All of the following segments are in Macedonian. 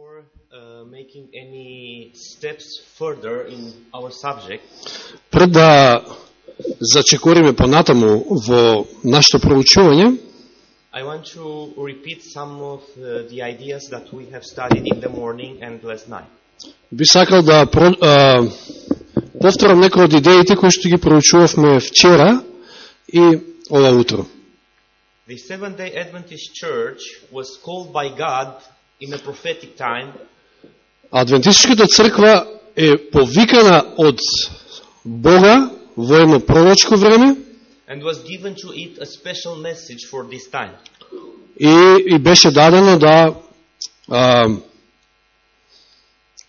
Before uh, making any steps further in our subject, Пред да зачекориме понатаму во нашето проучување, I want to repeat some of uh, the ideas that we have studied in the morning and last night. би сакал да про, а, повторам некои од идеите кои што ги проучувавме вчера и ова утро. The Seventh day Adventist Church was called by God in a prophetic time Адвентистичката црква е повикана од Бога во едно пророчко време and was given to it a special message for this time. и, и беше дадено да а,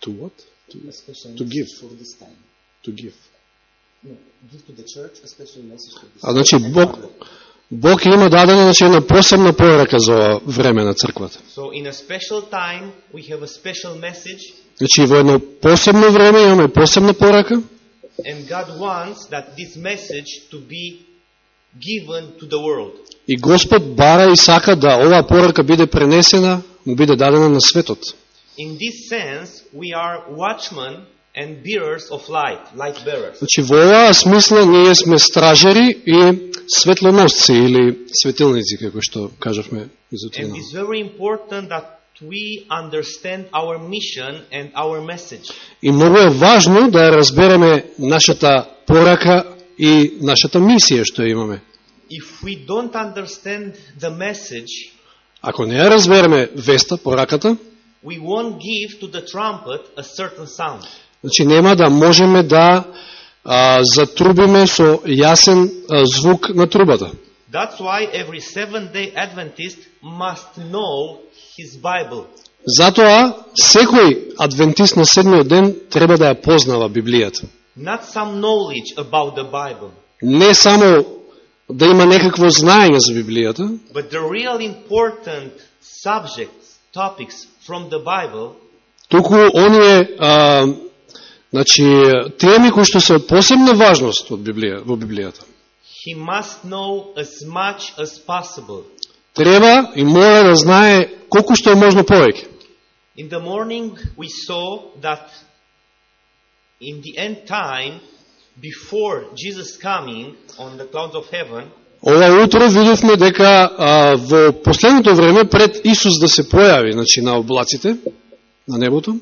to what? To, a special To message give. for this time. to give. No, give to the church a special message for this А значи. Бог Бог има дадено значи една посебна порака за ова време на црквата. So in a special time, we have a special message Значи во едно посебно време имаме посебна порака and God wants that this message to be given to the world. и Господ бара и сака да оваа порака биде пренесена, му биде дадена на светот. In this sense, we are watchmen and bearers of light, light bearers. Значи во оваа смисла ние сме стражери и светлоносци или светилници како што кажавме And изутрина. it's very important that we understand our mission and our message. И многу е важно да ја разбереме нашата порака и нашата мисија што ја имаме. If we don't understand the message, Ако не ја разбереме веста, пораката, we won't give to the trumpet a certain sound. Значи нема да можеме да а, затрубиме со јасен а, звук на трубата. That's why every seventh day Adventist must know his Bible. Затоа, секој адвентист на седмиот ден треба да ја познава Библијата. Not some knowledge about the Bible, Не само да има некакво знаење за Библијата, but the real important subjects, topics from the Bible туку оние а, значи, теми кои што се од посебна важност од Библија, во Библијата. he must know as much as possible. Треба и мора да знае колку што е можно повеќе. In the morning, we saw that in the end time, before Jesus coming on the clouds of heaven, Ова утро видовме дека а, во последното време, пред Исус да се појави значи, на облаците, на небото,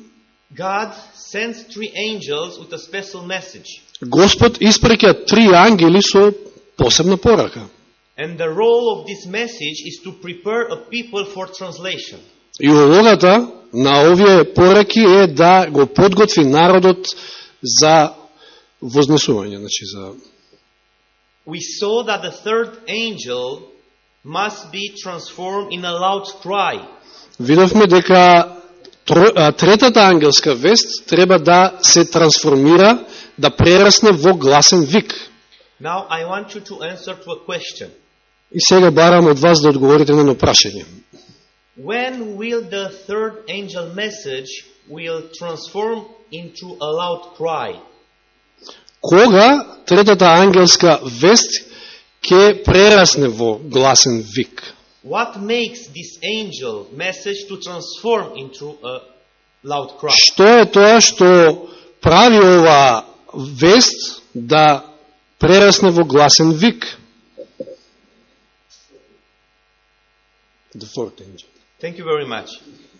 God sends three angels with a special message. Господ испреќа три ангели со посебна порака. And the role of this message is to prepare a people for translation. И улогата на овие пораки е да го подготви народот за вознесување, значи за We saw that the third angel must be transformed in a loud cry. Видовме дека третата ангелска вест треба да се трансформира, да прерасне во гласен вик. Now I want you to answer to a question. И сега барам од вас да одговорите на едно прашање. When will the third angel message will transform into a loud cry? Кога третата ангелска вест ќе прерасне во гласен вик? What makes this angel message to transform into a loud cry? Што е тоа што прави ова вест да прерасне во гласен вик? The fourth angel. Thank you very much.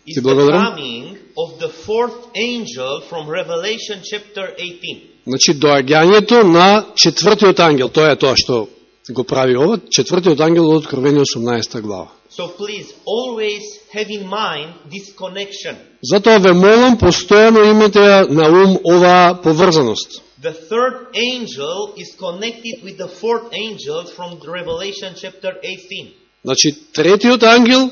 It's Ти the благодарам. coming of the fourth angel from Revelation chapter 18. Значи, доаѓањето на четвртиот ангел, тоа е тоа што го прави ова, четвртиот ангел од Откровение 18 глава. So please always have in mind this connection. Затоа ве молам, постојано имате на ум оваа поврзаност. The third angel is connected with the fourth angel from Revelation chapter 18. Значи, третиот ангел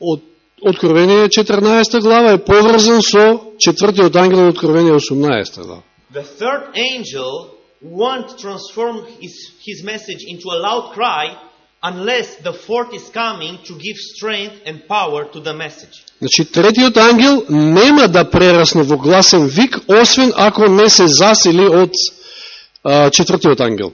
од Откровение 14 глава е поврзан со четвртиот ангел од Откровение 18 глава. The third angel won't transform his, his message into a loud cry unless the fourth is coming to give strength and power to the message. Значи, третиот ангел нема да прерасне во гласен вик, освен ако не се засили од а, четвртиот ангел.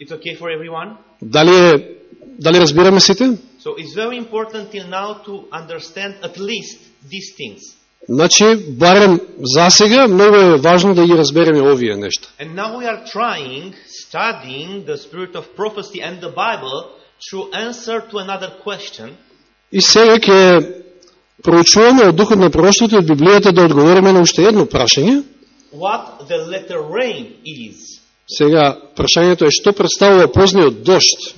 It's okay for everyone? Дали е Дали разбираме сите? So it's very important till now to understand at least these things. Значи, барем за сега, многу е важно да ги разбереме овие нешта. And now we are trying, studying the spirit of prophecy and the Bible to answer to another question. И сега ќе проучуваме од духот на пророштвото и од Библијата да одговориме на уште едно прашање. What the letter rain is. Сега, прашањето е што представува позниот дошт.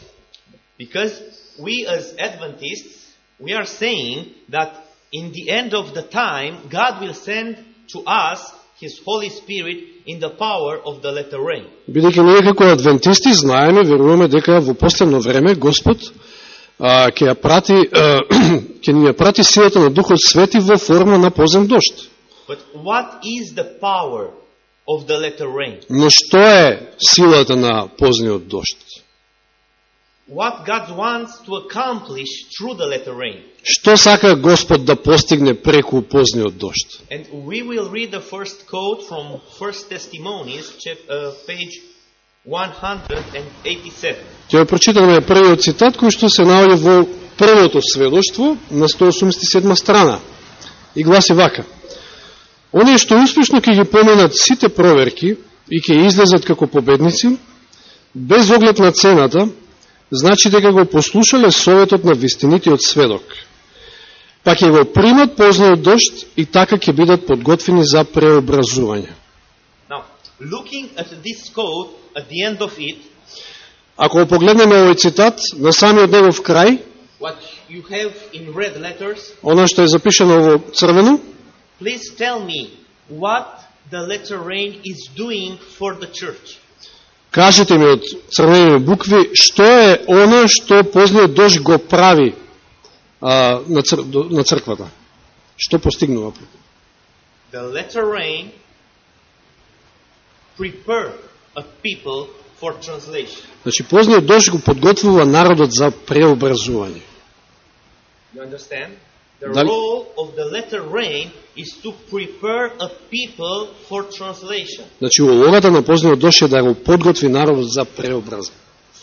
Because we as Adventists, we are saying that in the end of the time, God will send to us His Holy Spirit in the power of the letter rain. Бидејќи ние како адвентисти знаеме, веруваме дека во последно време Господ ќе ја прати ќе ни ја прати силата на Духот Свети во форма на позен дошт. But what is the power of the letter rain? Но што е силата на позниот дошт? What God wants to accomplish through the letter rain? Што сака Господ да постигне преку позниот дошт? And we will read the first quote from First Testimonies, uh, page 187. Ќе прочитаме првиот цитат кој што се наоѓа во првото сведоштво на 187 страна. И гласи вака. Оние што успешно ќе ги поминат сите проверки и ќе излезат како победници, без оглед на цената, значи дека го послушале советот на вистинитиот сведок. Па ќе го примат позниот дошт и така ќе бидат подготвени за преобразување. Now, looking at this quote, at the end of it, Ако го погледнеме овој цитат, на самиот негов крај, what you have in red letters, Оно што е запишено во црвено, please tell me what the letter rain is doing for the church. Кажете ми од црвени букви, што е оно што позниот дожд го прави а, на, цр, на црквата? Што постигнува? The letter rain prepare a people for translation. Значи, позниот дожд го подготвува народот за преобразување. You understand? The Дали- role of the letter rain is to prepare a people for translation. Значи, улогата на позниот дожд е да го подготви народот за преобразување.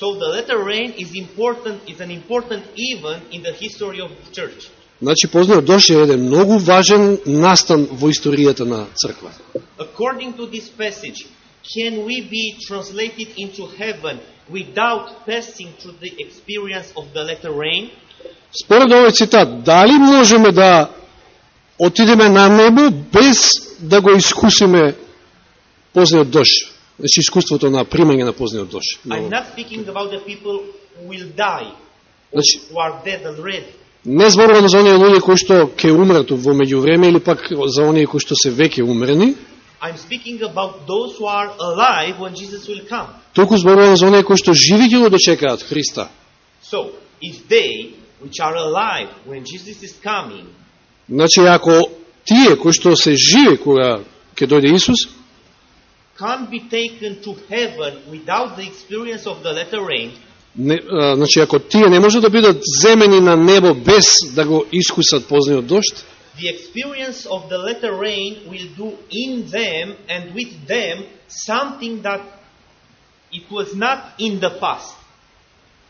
So the letter rain is important, is an important event in the history of the church. Значи, позниот дожд е еден многу важен настан во историјата на црквата. According to this passage, can we be translated into heaven without passing through the experience of the letter rain? Според овој цитат, дали можеме да отидеме на небо без да го искусиме позниот дожд? Значи, искуството на примање на позниот or Значи, не зборувам за оние луѓе кои што ќе умрат во меѓувреме или пак за оние кои што се веќе умрени, I'm speaking about those who are alive when Jesus will come. толку зборувам за оние кои што живи ќе го дочекаат Христа. So, if they, which are alive when Jesus is coming, Значи, ако тие кои што се живи кога ќе дојде Исус, can't be taken to heaven without the experience of the letter rain, не, а, значи, ако тие не може да бидат земени на небо без да го искусат позниот дожд, the experience of the letter rain will do in them and with them something that it was not in the past.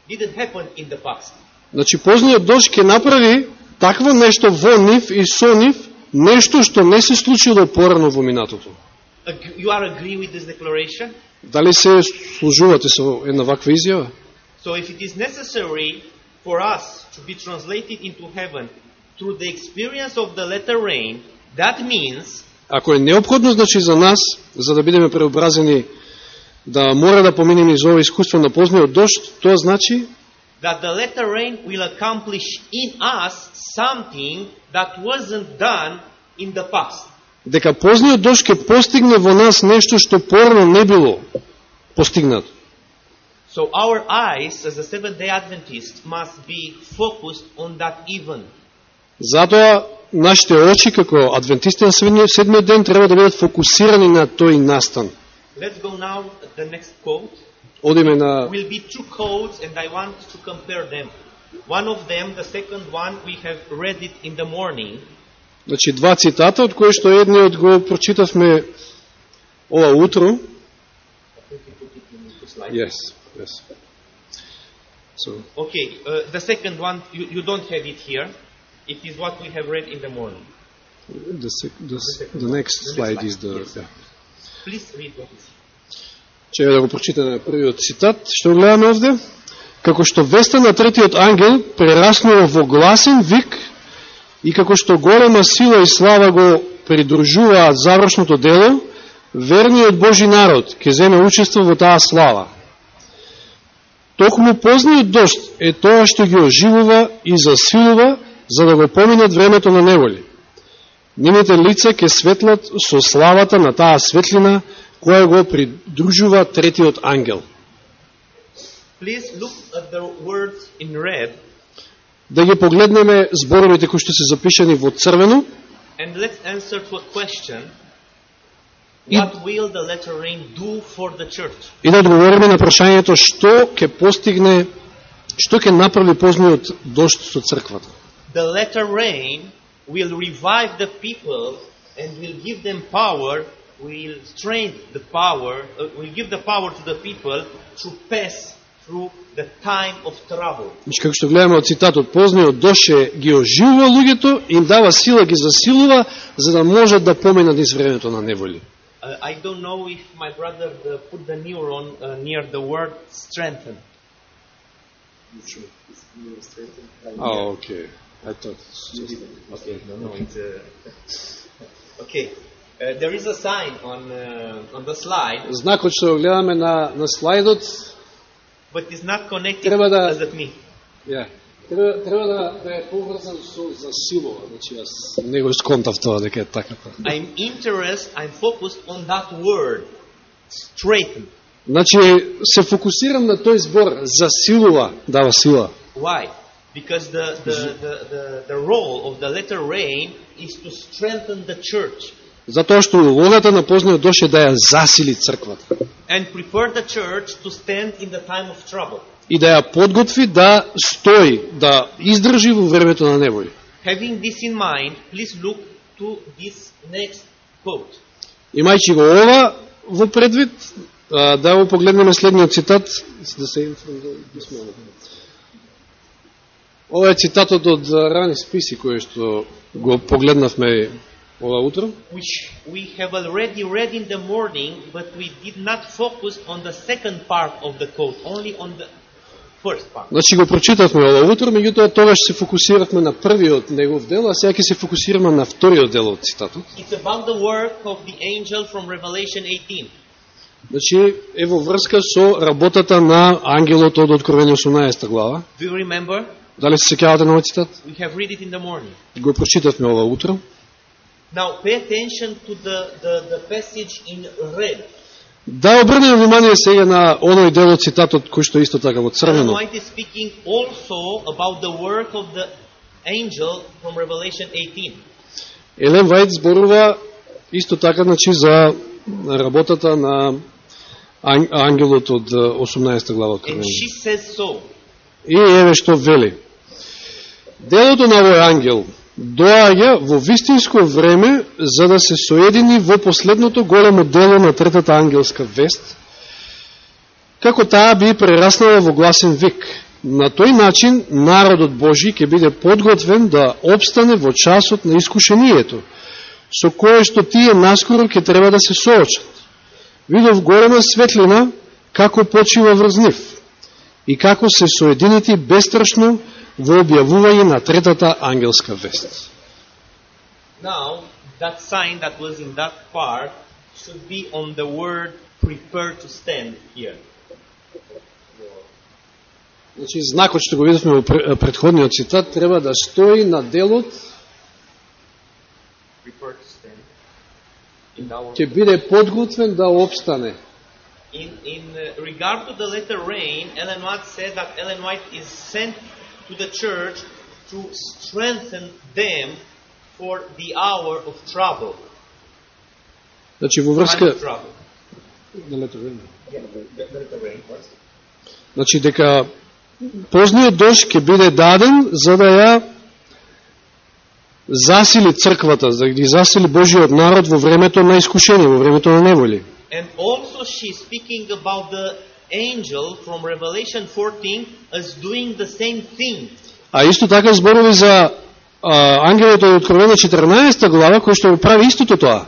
Didn't happen in the past. Значи, позниот дожд ќе направи такво нешто во нив и со нив, нешто што не се случило порано во минатото. Дали се служувате со една ваква изјава? So if it is necessary for us to be translated into heaven through the experience of the letter rain, that means Ако е необходно, значи, за нас, за да бидеме преобразени, да мора да поминеме из ова искуство на позниот дожд, тоа значи that the letter rain will accomplish in us something that wasn't done in the past. дека позниот дожд ќе постигне во нас нешто што порано не било постигнато. So our eyes as a Seventh day Adventist must be focused on that event. Затоа нашите очи како адвентисти на седмиот, седмиот ден треба да бидат фокусирани на тој настан. Let's go now at the next quote. Одиме на Will be two quotes and I want to compare them. One of them, the second one, we have read it in the morning. значи два цитата од кои што едниот го прочитавме ова утро. Yes, yes. So, Okay, uh, the second one, you, you don't have it here. It is what we have read in the morning. the, sec- the, s- the next slide is the... Yes. yeah. Please read what is Че да го прочитаме првиот цитат, што гледаме овде. Како што веста на третиот ангел прераснува во гласен вик и како што голема сила и слава го придружуваат завршното дело, верниот Божи народ ќе земе учество во таа слава. Токму позниот дошт е тоа што ги оживува и засилува за да го поминат времето на неволи. Нивните лица ќе светлат со славата на таа светлина која го придружува третиот ангел. Please look at the words in red Да ги погледнеме зборовите кои што се запишани во црвено and let's answer to a question. И- What will the letter rain do for the church? и да одговориме на прашањето што ќе постигне, што ќе направи позниот дошт со црквата. The letter rain will revive the people and will give them power, will strengthen the power, uh, will give the power to the people to pass through the time of trouble. Значи, како што гледаме од цитатот, позниот доше ги оживува луѓето, им дава сила, ги засилува, за да можат да поминат низ времето на неволи. Uh, I don't know if my brother uh, put the neuron uh, near the word strengthen. А, окей. I thought. Okay, no, no, it's uh, okay. Uh, there is a sign on uh, on the slide, Знакот што го гледаме на, на слайдот, but it's not connected Треба да- as at me. ја, треба, треба да, да е поврзан со засилува. Значи, јас не го сконтав тоа дека е така. I'm interested. I'm focused on that word, straighten. Значи, се фокусирам на тој збор, засилува, дава сила. Why? Because the, the, the, the, the role of the letter rain is to strengthen the church Затоа што улогата на позниот доше да ја засили црквата and prepare the church to stand in the time of trouble. и да ја подготви да стои, да издржи во времето на неволи. Having this in mind, please look to this next quote. Имајќи го ова во предвид, да го погледнеме следниот цитат. Да се Ова е цитатот од рани списи кој што го погледнавме ова утро. which we have already read in the morning, but we did not focus on the second part of the quote, only on the first part. Значи го прочитавме ова утро, меѓутоа тогаш се фокусиравме на првиот негов дел, а сега ќе се фокусираме на вториот дел од цитатот. It's about the work of the angel from Revelation 18. Значи е во врска со работата на ангелот од Откровение 18 глава. Do you remember? Дали се сеќавате на овој цитат? We have read it in the morning. Го прочитавме ова утро. Now pay attention to the, the, the passage in red. Да обрнеме внимание сега на оној дел од цитатот кој што е исто така во црвено. White is speaking also about the work of the angel from Revelation 18. Елен Вајд зборува исто така значи за работата на ан- ангелот од 18 глава од. И еве што вели. Делото на овој ангел доаѓа во вистинско време за да се соедини во последното големо дело на третата ангелска вест, како таа би прераснала во гласен вик. На тој начин народот Божи ќе биде подготвен да обстане во часот на искушението, со кое што тие наскоро ќе треба да се соочат. Видов голема светлина како почива врз нив и како се соединети бестрашно во објавување на третата ангелска вест. Now, that sign that was in that part should be on the word prepare to stand here. Значи, знакот што го видовме во пре- предходниот цитат треба да стои на делот, ќе биде подготвен да обстане. In, in uh, regard to the letter rain, Ellen White said that Ellen White is sent to the church to strengthen them for the hour of trouble. Значи, во врска... trouble. Да, лето време. Yeah, the, the letter rain first. Значи, дека позниот дожд ќе биде даден за да ја засили црквата, за да ги засили Божиот народ во времето на искушение, во времето на неволи. And also she's speaking about the angel from Revelation 14 as doing the same thing. А исто така зборови за а, ангелот од Откровение 14 глава, кој што го прави истото тоа.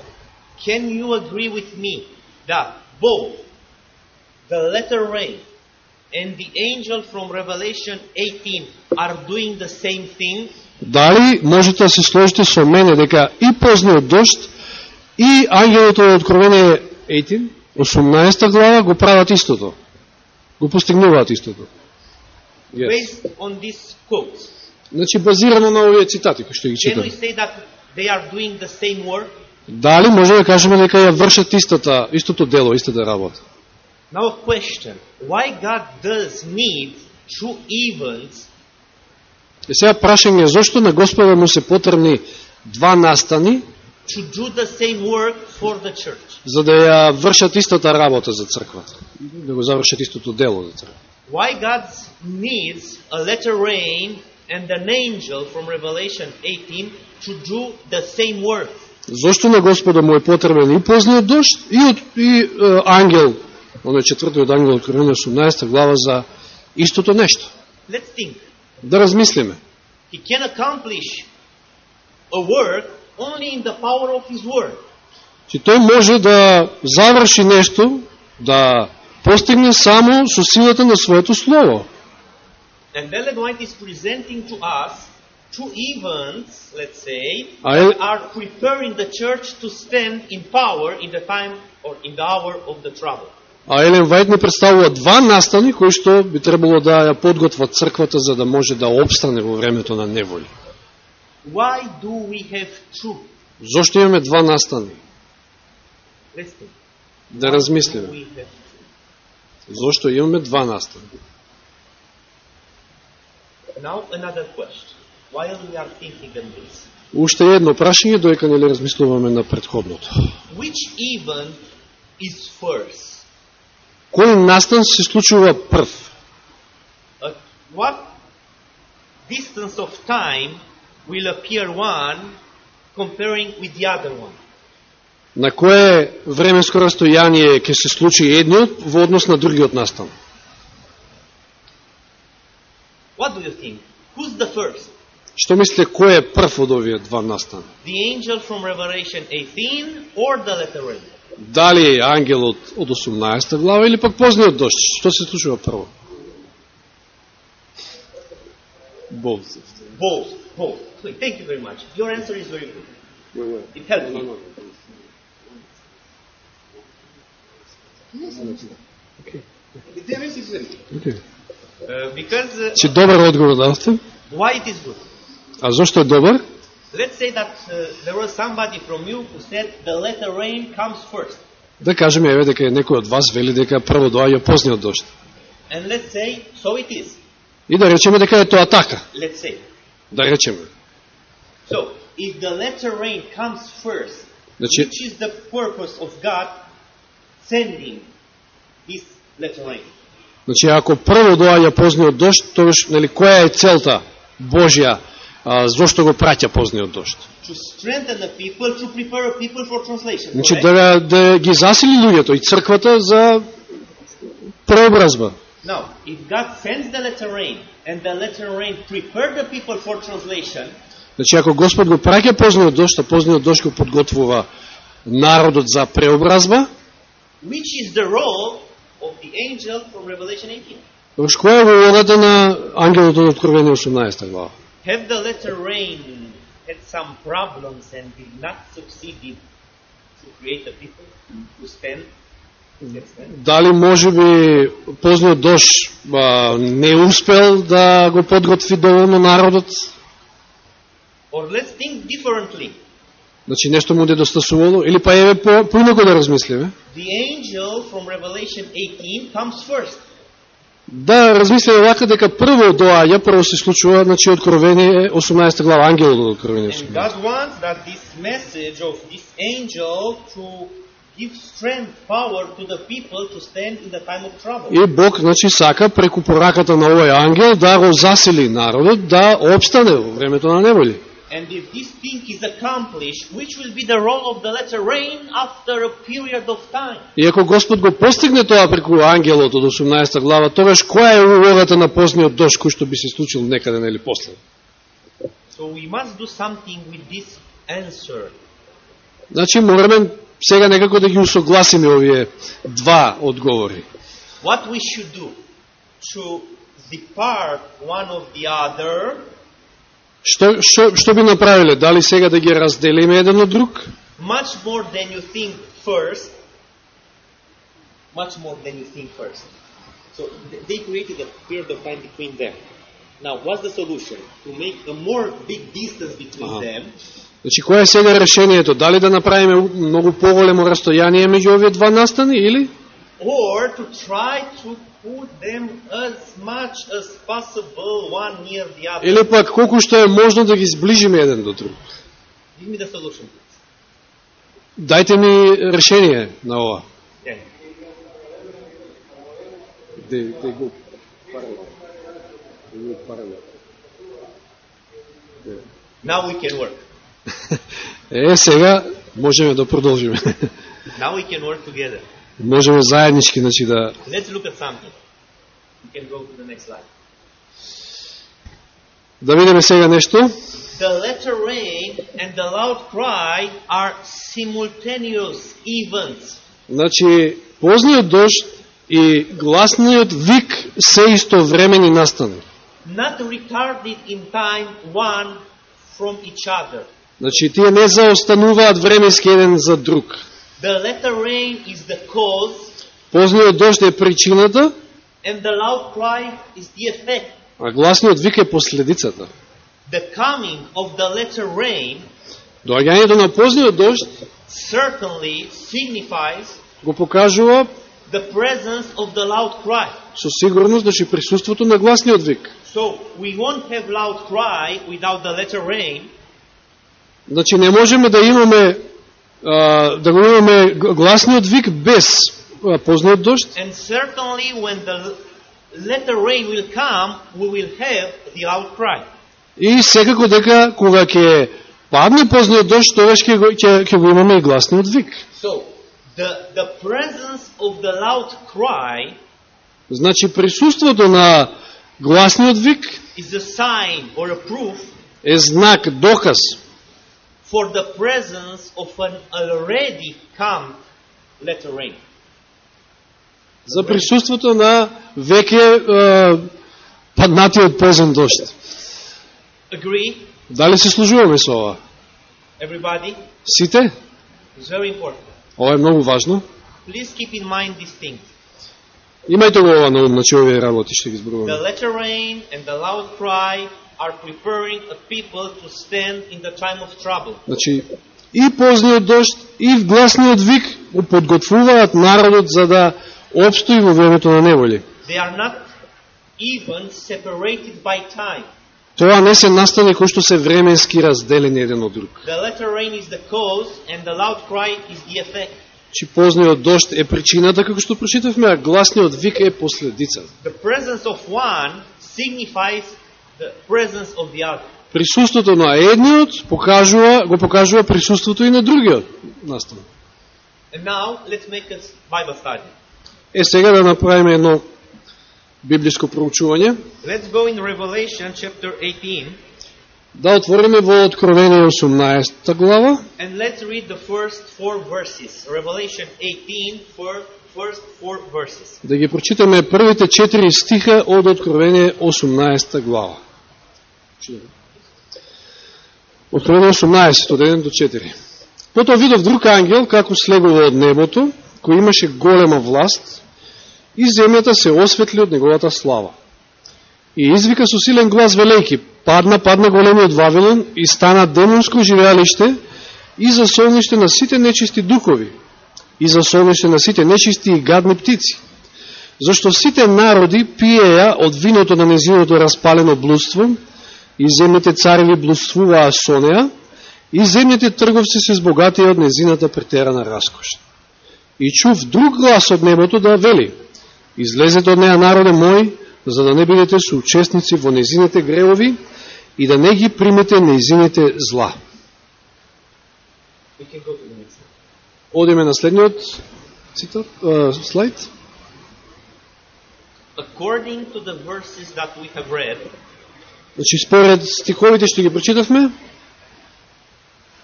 Can you agree with me that both the letter rain and the angel from Revelation 18 are doing the same thing? Дали можете да се сложите со мене дека и позниот дошт и ангелот од Откровение 18, 18 глава го прават истото. Го постигнуваат истото. Yes. Based on these quotes, Значи базирано на овие цитати кои што ги читам. Дали може да кажеме дека ја вршат истата, истото дело, истата работа? Now a question, why God does need two events И сега прашање, зошто на Господа му се потребни два настани, to do the same work for the church? за да ја вршат истата работа за црквата, да го завршат истото дело за црквата. Why God needs a letter rain and an angel from Revelation 18 to do the same work? Зошто на Господа му е потребен и позниот дошт и, од, и е, ангел, оној четвртиот ангел од Коринја 18 глава за истото нешто. Let's think. Да размислиме. He can accomplish a work only in the power of His Word. Че тој може да заврши нешто, да постигне само со силата на своето слово. And Ellen White is presenting to us two events, let's say, that are preparing the church to stand in power in the time or in the hour of the trouble. А Елен Вајд ни представува два настани кои што би требало да ја подготват црквата за да може да обстане во времето на неволи. Why do we have two? Зошто имаме два настани? Да размислиме. Зошто имаме два настани? Now another question. While we are thinking on this, Уште едно прашање, доека не ли размислуваме на предходното. which event is first? Кој настан се случува прв? At what distance of time will appear one comparing with the other one? На кое временско растојание ќе се случи едниот во однос на другиот настан? What do you think? Who's the first? Што мислите, кој е прв од овие два настана? The angel from Revelation 18 or the letter rain? Дали е ангелот од 18 глава или пак позниот дошт? Што се случува прво? Both. Both. Both. Wait, Thank you very much. Your answer is very good. It helped me. Okay. Uh, because uh, Чи добар одговор дадовте? why it is good? А зошто е добар? Let's say that uh, there was somebody from you who said the letter rain comes first. Да кажеме, еве, дека некој од вас вели дека прво доаѓа позниот дошт. And let's say, so it is. И да речеме дека е тоа така. Let's say. Да речеме. So, if the letter rain comes first, Значи, which is the purpose of God sending this letter rain? значи ако прво доаѓа позниот дошт, тогаш нели која е целта Божја а, зошто го праќа позниот дошт? To strengthen the people, to prepare people for translation. Значи correct? да, да ги засили луѓето и црквата за преобразба. Now, if God sends the letter rain and the letter rain prepare the people for translation, Значи ако Господ го праќа позниот дошт, а позниот дошт го подготвува народот за преобразба, which is the role of the angel from Revelation 18? тогаш која е улогата на ангелот од Откровение 18 глава? Have the letter rain had some problems and did not succeed to create the people? Yes, stand? Дали може би позниот дошт а, не успел да го подготви доволно народот? Or let's think differently. Значи нешто му недостасувало? Или па еве по, поинако да размислиме? The angel from Revelation 18 comes first. Да размислиме вака дека прво доаѓа, прво се случува, значи Откровение 18 глава, ангелот од Откровение And 18. God wants that this message of this angel to give strength, power to the people to stand in the time of trouble. И Бог, значи, сака преку пораката на овој ангел да го засили народот, да обстане во времето на неволи. And if this thing is accomplished, which will be the role of the letter rain after a period of time? И ако Господ го постигне тоа преку ангелот од 18 глава, тогаш која е улогата на позниот дошт кој што би се случил некаде нели после? So we must do something with this answer. Значи мораме сега некако да ги усогласиме овие два одговори. What we should do to depart one of the other Што, што, што би направиле? Дали сега да ги разделиме еден од друг? much more than you think first. Much more than you think first. So th- they created a period of time between them. Now, what's the solution? To make a more big distance between Uh-huh. them. Значи, кој е сега решението? Дали да направиме многу поголемо растојание меѓу овие два настани или? or to try to put them as much as possible one near the other. Или пак колку што е можно да ги сближиме еден до друг? Give me the solution. Дајте ми решение на ова. Yeah. They, they go parallel. They go parallel. Now we can work. Е, сега можеме да продолжиме. Now we can work together. Можеме заеднички значи, да... Let's look at something. We can go to the next slide. Да видиме сега нешто. The letter rain and the loud cry are simultaneous events. Значи, позниот дожд и гласниот вик се истовремени настани. not retarded in time one from each other. Значи, тие не заостануваат времески еден за друг. The letter rain is the cause, Позниот дожд е причината, and the loud cry is the effect. а гласниот вик е последицата. The coming of the letter rain Доаѓањето на позниот дожд certainly signifies го покажува the presence of the loud cry. со сигурност значи присуството на гласниот вик. So we won't have loud cry without the letter rain, Значи не можеме да имаме да го имаме гласниот вик без а, позниот дожд and certainly when the letter rain will come, we will have the loud cry. и секако дека кога ќе падне позниот дожд, тогаш ќе ќе, ќе го имаме и гласниот вик. So the, the presence of the loud cry Значи присуството на гласниот вик is a sign or a proof е знак, доказ for the presence of an already come letter rain. за присуството на веќе паднатиот позен дожд. Agree? Дали се служуваме со ова? Everybody? Сите? It's very important. Ова е многу важно. Please keep in mind these things. Имајте го ова на ум, значи овие работи што ги The зборуваме. letter rain and the loud cry are preparing a people to stand in the time of trouble. Значи, и позниот дожд, и гласниот вик го подготвуваат народот за да обстои во времето на неволи. They are not even separated by time. Тоа не се настани кои што се временски разделени еден од друг. The letter rain is the cause and the loud cry is the effect. Чи позниот дожд е причината, како што прочитавме, а гласниот вик е последица. The presence of one signifies the presence of the other. Присуството на едниот покажува, го покажува присуството и на другиот настан. And now let's make a Bible study. Е, сега да направиме едно библиско проучување. Let's go in Revelation chapter 18 Да отвориме во Откровение 18 глава and let's read the first four verses. Revelation 18 for first four verses. да ги прочитаме првите четири стиха од Откровение 18 глава. Откровение 18, од 1 до 4. Потоа видов друг ангел, како слегува од небото, кој имаше голема власт, и земјата се осветли од неговата слава. И извика со силен глас велејки, падна, падна големиот Вавилон и стана демонско живеалиште и за солниште на сите нечисти духови, и за солниште на сите нечисти и гадни птици. Зашто сите народи пиеја од виното на незиното распалено блудство, и земните цареви блудствуваа со неа, и земните трговци се збогатија од незината претерана раскош. И чув друг глас од небото да вели, излезете од неа народе мој, за да не бидете соучесници во незините гревови и да не ги примете незините зла. Одиме на следниот цитат, а, слайд. According to the verses that we have read, Значи, според стиховите што ги прочитавме,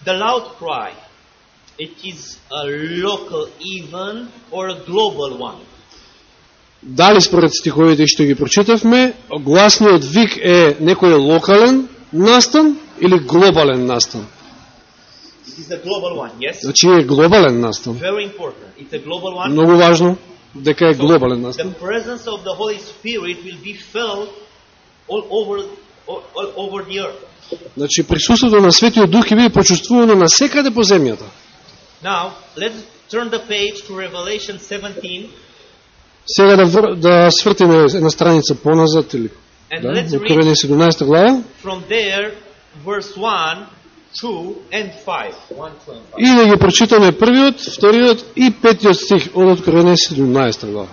the loud cry, it is a local even or a global one. дали според стиховите што ги прочитавме, гласниот вик е некој локален настан или глобален настан? It is a global one, yes? Значи е глобален настан. Very important. It's a global one. Многу важно дека е глобален The настан. presence of the Holy Spirit will be felt all over, over the earth. Значи присуството на Светиот Дух ќе биде почувствувано на секаде по земјата. Now, let's turn the page to Revelation 17 Сега да, вр... да свртиме една страница поназад или да, Откровение 17 глава from there verse 1, 2, and 5. 1, 2, and 5. и да ги прочитаме првиот, вториот и петиот стих од Откровение 17 глава.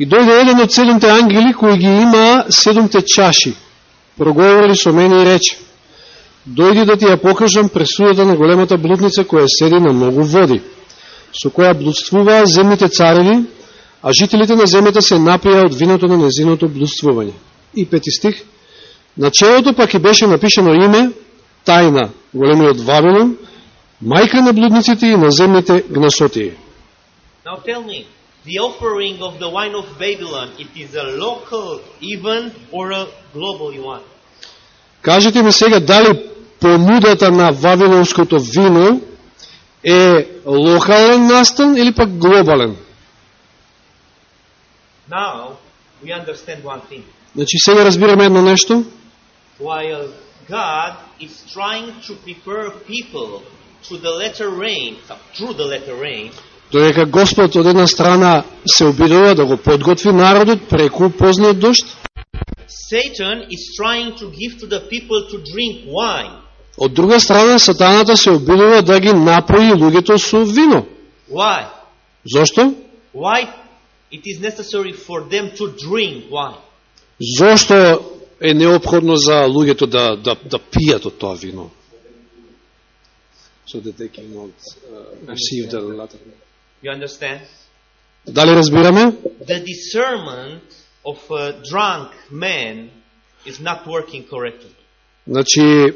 И дојде еден од седомте ангели кои ги има седумте чаши. Проговори со мене и рече: Дојди да ти ја покажам пресудата на големата блудница која седи на многу води, со која блудствуваа земните цареви, а жителите на земјата се напија од виното на незиното блудствување. И пети стих. На челото пак и беше напишено име, тајна, големиот Вавилон, мајка на блудниците и на земните гнасотии. Now tell me, the offering of the wine of Babylon, it is a local even or a global one? Кажете ми сега дали понудата на вавилонското вино е локален настан или пак глобален? Now, we understand one thing. Значи сега разбираме едно нешто. While God is trying to prepare people to the letter rain, through the letter rain, Додека Господ од една страна се обидува да го подготви народот преку позниот дошт, Satan is trying to give to the people to drink wine. од друга страна сатаната се обидува да ги напои луѓето со вино. Why? Зошто? Why it is necessary for them to drink wine? Зошто е необходно за луѓето да, да, да пијат од тоа вино? So that they cannot uh, receive the latter. You understand? Дали разбираме? The discernment of a drunk man is not working correctly. Значи,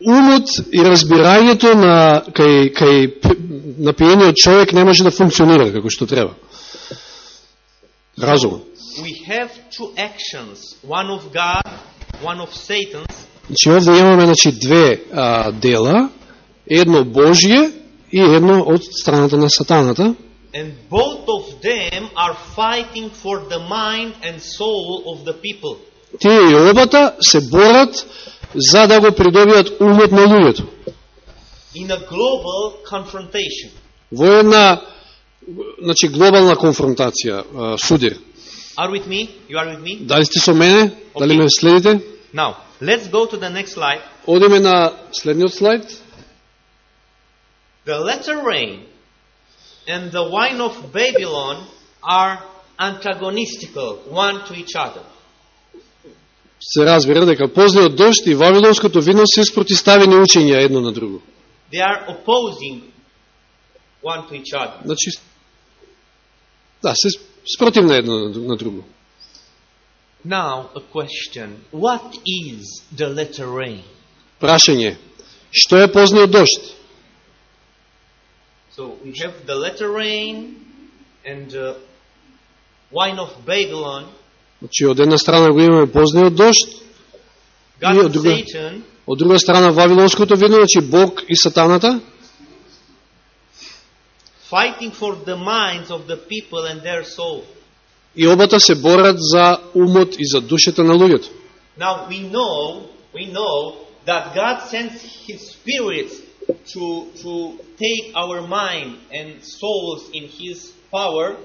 умот и разбирањето на кај, кај напиениот човек не може да функционира како што треба. Разум. We have two actions, one of God, one of Satan's, Значи, овде имаме значи, две а, дела, едно Божие и едно од страната на сатаната. and both of them are fighting for the mind and soul of the people. Тие и обата се борат за да го придобијат умот на луѓето. In a global confrontation. Во една значи, глобална конфронтација, судир. Are with me? You are with me? Дали сте со мене? Дали Okay. ме следите? Now, let's go to the next slide. Одиме на следниот слайд. The letter rain and the wine of Babylon are antagonistical one to each other. Се разбира дека позниот дошт и вавилонското вино се спротиставени учења едно на друго. They are opposing one to each other. Значи, да, се спротивно едно на дру- на друго. Now, a question. What is the letter rain? Прашање, што е позниот дошт? So we have the letter rain and uh, wine of Babylon. Значи, од една страна го имаме позниот дошт, God И од друга- Satan од друга страна вавилонското вино, значи Бог и сатаната, fighting for the minds of the people and their soul. и обата се борат за умот и за душата на луѓето. Now we know, we know that God sends His Spirit to, to take our mind and souls in His power,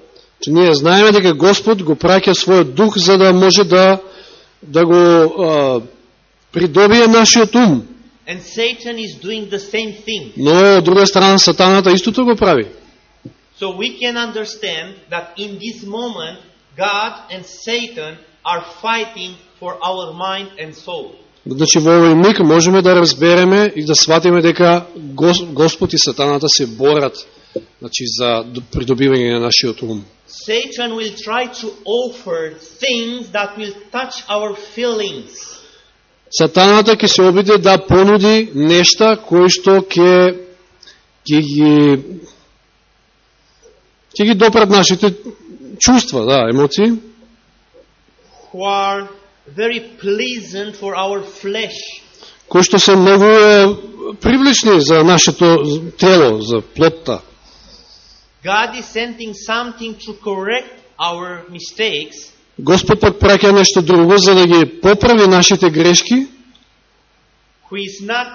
Че ние знаеме дека Господ го праќа својот дух за да може да да го а, придобие нашиот ум. and Satan is doing the same thing. Но од друга страна сатаната истото го прави. So we can understand that in this moment, God and Satan are fighting for our mind and soul. Значи во овој миг можеме да разбереме и да сватиме дека Гос- Господ и сатаната се борат значи, за придобивање на нашиот ум. Satan will try to offer things that will touch our feelings. Сатаната ќе се обиде да понуди нешта кои што ќе ќе ги ќе ги допрат нашите чувства, да, емоции, who are very pleasant for our flesh. кои што се многу привлечни за нашето тело, за плотта. God is sending something to correct our mistakes, Господ пак праќа нешто друго за да ги поправи нашите грешки, who is not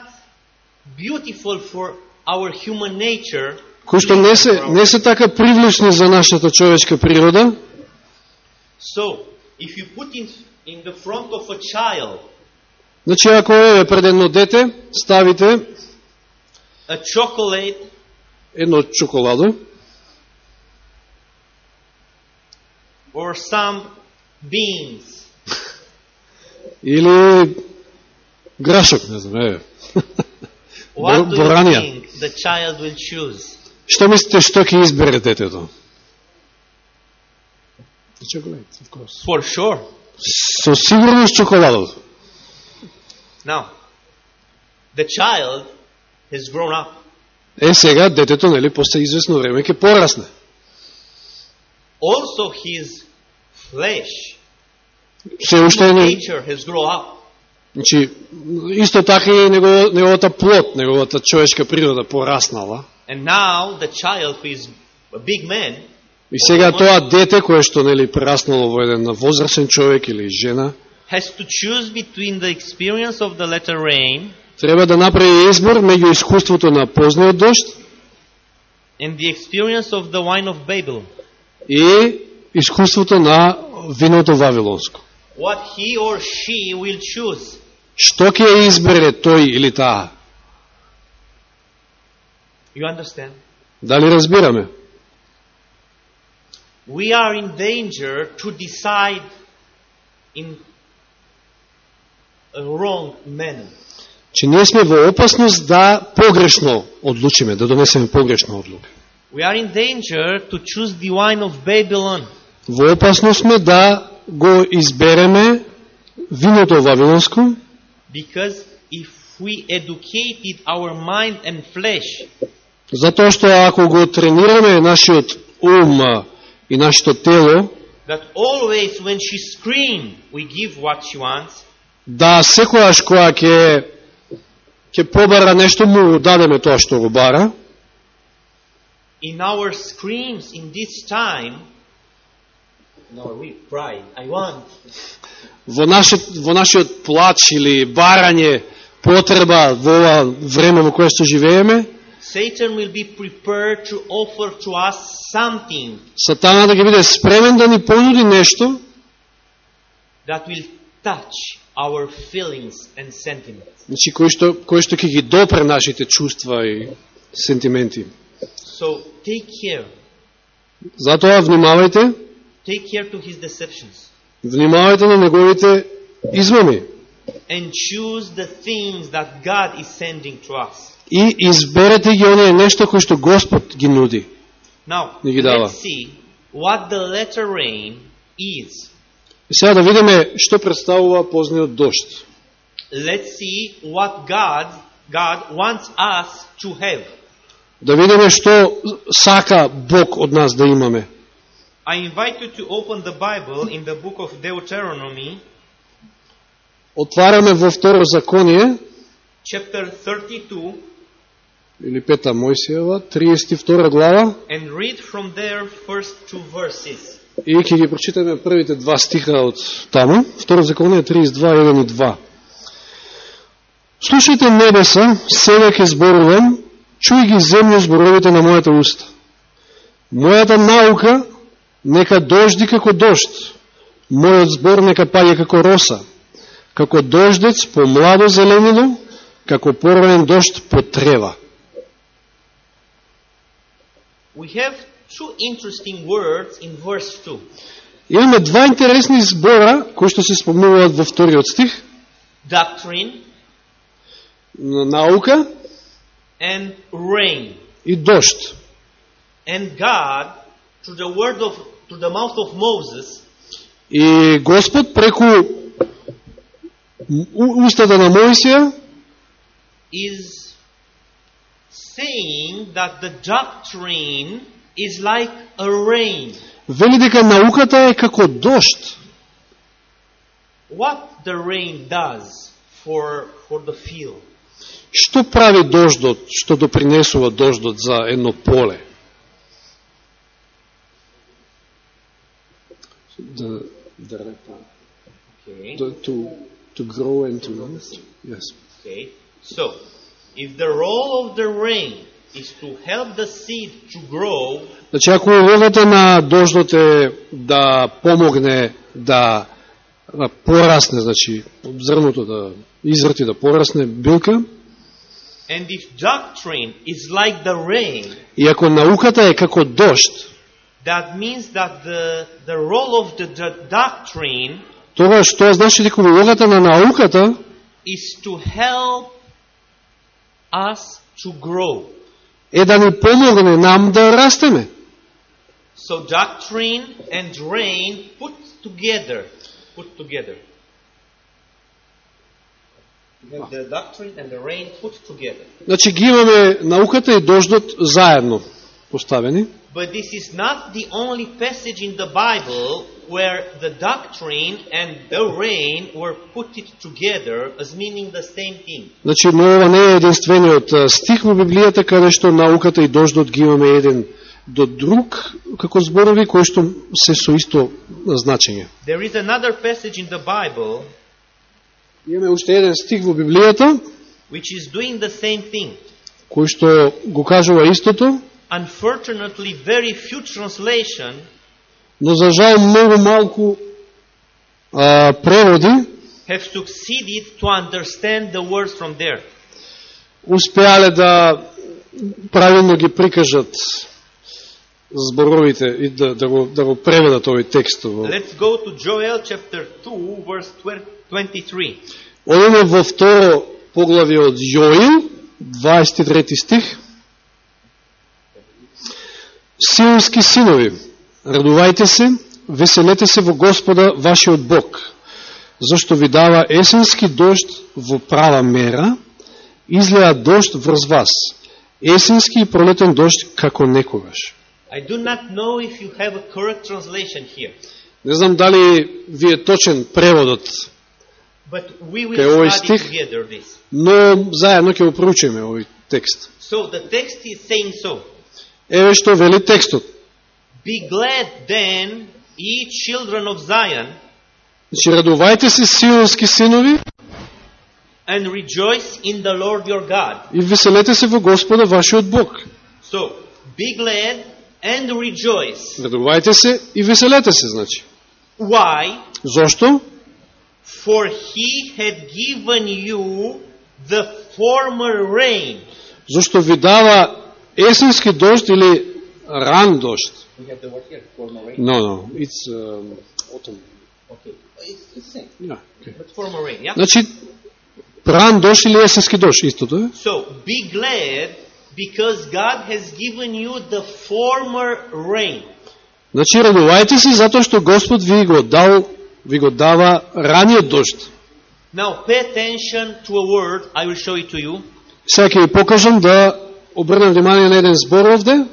beautiful for our human nature, кои што не се, не се така привлечни за нашата човечка природа. So, if you put in, in the front of a child Значи, ако е пред едно дете, ставите a chocolate едно чоколадо or some beans, или грашок, не знам, е. what do you think the child will choose? Што мислите што ќе избере детето? Чоколад, of course. For sure. Со сигурност чоколадот. Now, the child has grown up. Е, сега детето, нели, после известно време ќе порасне. Also, his flesh, Се уште не, nature has grown up. значи, исто така и негово, неговата плот, неговата човечка природа пораснала. And now the child who is a big man И сега тоа дете кое што нели прераснало во еден возрасен човек или жена, has to choose between the experience of the letter rain треба да направи избор меѓу искуството на позниот дожд and the experience of the wine of Babel. и искуството на виното вавилонско. What he or she will choose. Што ќе избере тој или таа? You understand? Дали разбираме? We are in danger to decide in a wrong manner. Че ние сме во опасност да погрешно одлучиме, да донесеме погрешна одлука. We are in danger to choose the wine of Babylon. Во опасност сме да го избереме виното вавилонско, Because if we educated our mind and flesh затоа што ако го тренираме нашиот ум и нашето тело, that always when she screams, we give what she wants, да секојаш која ќе ќе побара нешто му дадеме тоа што го бара, in our screams in this time, no, we cry, I want. во нашиот, во нашиот плач или барање, потреба во ова време во кое што живееме, Satan will be prepared to offer to us something Сатана да ги биде спремен да ни понуди нешто that will touch our feelings and sentiments. значи, кој што, кој што ќе ги допре нашите чувства и сентименти. So take care. Затоа внимавајте, Take care to his deceptions. внимавајте на неговите измами And choose the things that God is sending to us. И изберете ги оние нешто кои што Господ ги нуди. Now, Не ги дава. what the rain is. Сега да видиме што представува позниот дошт. Let's see what God, God wants us to have. Да видиме што сака Бог од нас да имаме. I invite you to open the Bible in the book of Deuteronomy, Отвараме во второ законие, chapter 32, или пета Мојсиева, 32 глава, and read from there first two verses. и ќе ги прочитаме првите два стиха од таму. Второ законие 32, 1 и 2. Слушајте небеса, сега ќе зборувам, чуј ги земју зборовите на мојата уста. Мојата наука нека дожди како дожд, мојот збор нека паѓа како роса, како дождец по младо зеленино, како поровен дожд по трева. We have two interesting words in verse 2. Имаме два интересни збора, кои што се спомнуваат во вториот стих. doctrine на Наука and rain. и дошт. And God, through the word of, through the mouth of Moses, И Господ преку у- устата на Моисија is saying that the doctrine is like a rain. вели дека науката е како дошт. What the rain does for, for the field. Што прави дождот, што допринесува дождот за едно поле? The, the, Okay. the, to, to grow and to yes. Okay. So, if the role of the rain is to help the seed to grow, Значи, ако улогата на дождот е да помогне да да порасне, значи, зрното да изврти да порасне билка, and if doctrine is like the rain, и ако науката е како дожд, that means that the, the role of the, the doctrine тогаш тоа значи дека улогата на науката is to help us to grow. е да ни помогне нам да растеме. So doctrine and rain put together, put together. The doctrine and the rain put together. Значи ги имаме науката и дождот заедно поставени. But this is not the only passage in the Bible where the doctrine and the rain were put it together as meaning the same thing. Значи, но ова не е единствениот а, стих во Библијата каде што науката и дождот ги имаме еден до друг како зборови кои што се со исто значење. There is another passage in the Bible Имаме уште еден стих во Библијата which is doing the same thing. кој што го кажува истото, Unfortunately, very few translation но за жал многу малку а, преводи have succeeded to understand the words from there. успеале да правилно ги прикажат зборовите и да, да, го, да го преведат овој текст. во- Let's go to Joel chapter 2 verse 23. Одиме во второ поглавие од Јоил, 23 стих. Сионски синови, радувајте се, веселете се во Господа вашиот Бог, зашто ви дава есенски дожд во права мера, излеа дожд врз вас, есенски и пролетен дожд како некогаш. I do not know if you have a correct translation here, Не знам дали ви е точен преводот, but we will овој стих? но заедно ќе го проучиме овој текст. So the text is saying so. Еве што вели текстот. Be glad then, ye children of Zion, Значи, радувајте се, сионски синови, and rejoice in the Lord your God. и веселете се во Господа вашиот Бог. So, be glad and rejoice. Радувајте се и веселете се, значи. Why? Зошто? For he had given you the former rain. Зошто ви дава есенски дожд или ран дожд. We have the word here, former rain. No, no, it's um, autumn. Okay. It's, it's the same. Yeah, okay. But former rain, yeah? Значи, ран дожд или есенски истото е. So, be glad because God has given you the former rain. Значи, радувајте се затоа што Господ ви го дал, ви го дава раниот дожд. Now, pay attention to a word, I will show it to you. Сега ќе ви покажам да обрнем внимание на еден збор овде.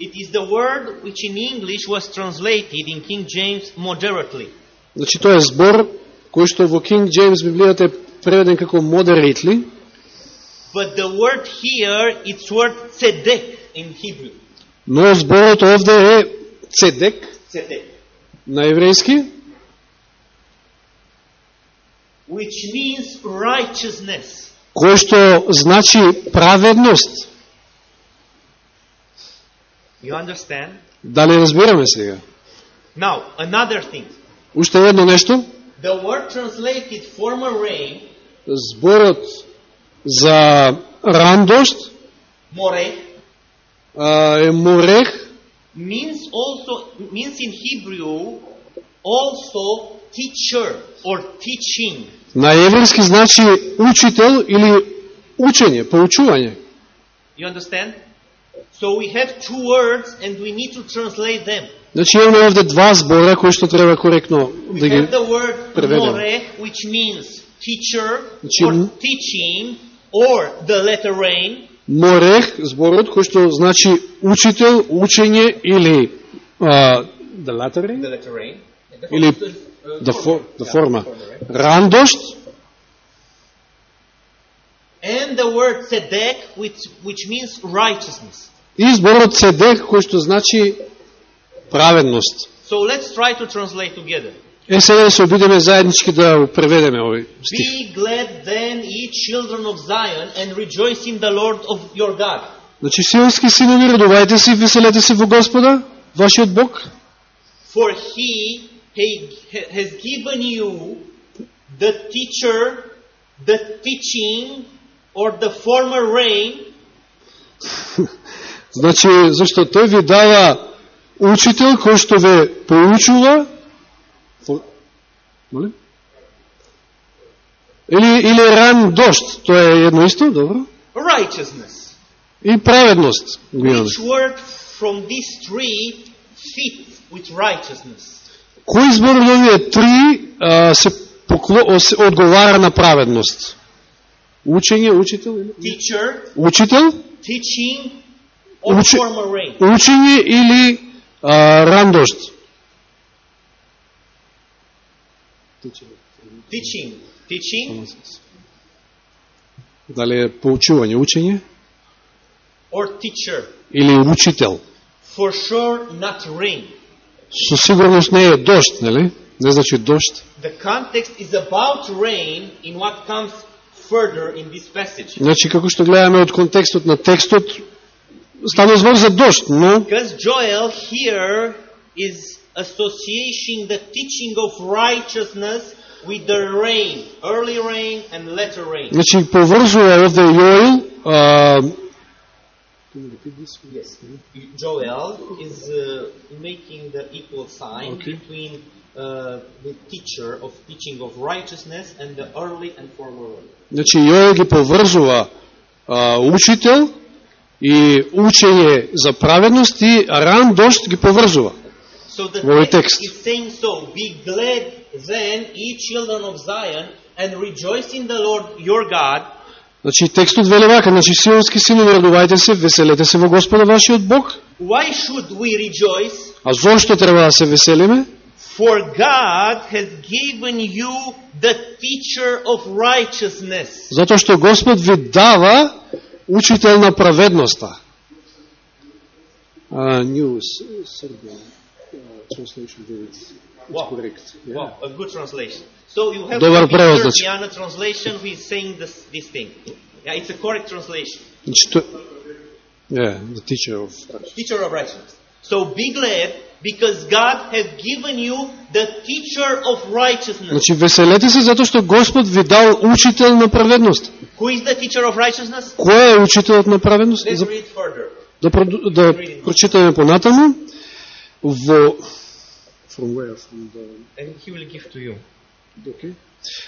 It is the word which in English was translated in King James moderately. Значи, тоа е збор кој што во King James Библијата е преведен како moderately, But the word here, it's word tzedek in Hebrew. но зборот овде е цедек Tzedek. на еврејски, Which means righteousness. кој што значи праведност. You understand? Дали разбираме сега? Now, another thing. Уште едно нешто, The word translated former rain, зборот за ран дожд more, а, е морех, means also means in Hebrew also teacher or teaching. На еврејски значи учител или учење, поучување. You understand? So we have two words and we need to translate them. Значи имаме овде два збора кои што треба коректно We да ги have the word преведем. more, which means teacher Значи, or м- teaching, or the letter rain, морех, зборот кој што значи учител, учење или а, the latter the letter rain, или the, for, the форма. Рандошт and the word tzedek, which, which means righteousness. и зборот седек кој што значи праведност. So let's try to translate together. Е сега да се обидеме заеднички да го преведеме овој стих. Be glad then, ye children of Zion, and rejoice in the Lord of your God. Значи, сионски синови, радувајте се и веселете се во Господа, вашиот Бог, For he ha- has given you the teacher, the teaching, or the former rain, Значи, зашто тој ви дава учител кој што ве поучува Молим? Или, или ран дошт, тоа е едно исто, добро. righteousness. И праведност. Which word from these three fit with righteousness? Кој збор од овие три а, се, покло, се одговара на праведност? Учење, учител или? Teacher, Учител, teaching, or Uči- former rain? учење или а, рандошт? Teaching. Teaching Дали е поучување, учење or teacher? или учител? For sure not rain. Со сигурност не е дошт, нели? Не значи дошт. The context is about rain in what comes further in this passage. Значи, како што гледаме од контекстот на текстот, стана збор за дошт, но Because Joel here is associating the teaching of righteousness with the rain, early rain and later rain. значи поврзува овде Јоил, а, Yes. Joel is uh, making the equal sign Okay. between uh, the teacher of teaching of righteousness and the early and former rain. значи Јоил ги поврзува а, учител и учење за праведност и ран дошт ги поврзува. So the text text. is saying so, be glad then, ye children of Zion, and rejoice in the Lord your God, Значи текстот вели вака, значи сионски синови радувајте се, веселете се во Господа вашиот Бог. Why should we rejoice? А зошто треба да се веселиме? For God has given you the teacher of righteousness. Затоа што Господ ви дава учител на праведноста. Uh, new Serbian uh, translation is Wow. correct. Wow, a good translation. So you have Добар a превод, значи. Serbiana translation who is saying this, this thing. Yeah, it's a correct translation. Значи, то... Yeah, the teacher of... Teacher of righteousness. So be glad because God has given you the teacher of righteousness. Значи, веселете се затоа што Господ ви дал учител на праведност. Who is the teacher of righteousness? Кој е учителот на праведност? Let's read further. Да, да прочитаме понатаму. Во... From where? From the... And he will give to you. Okay.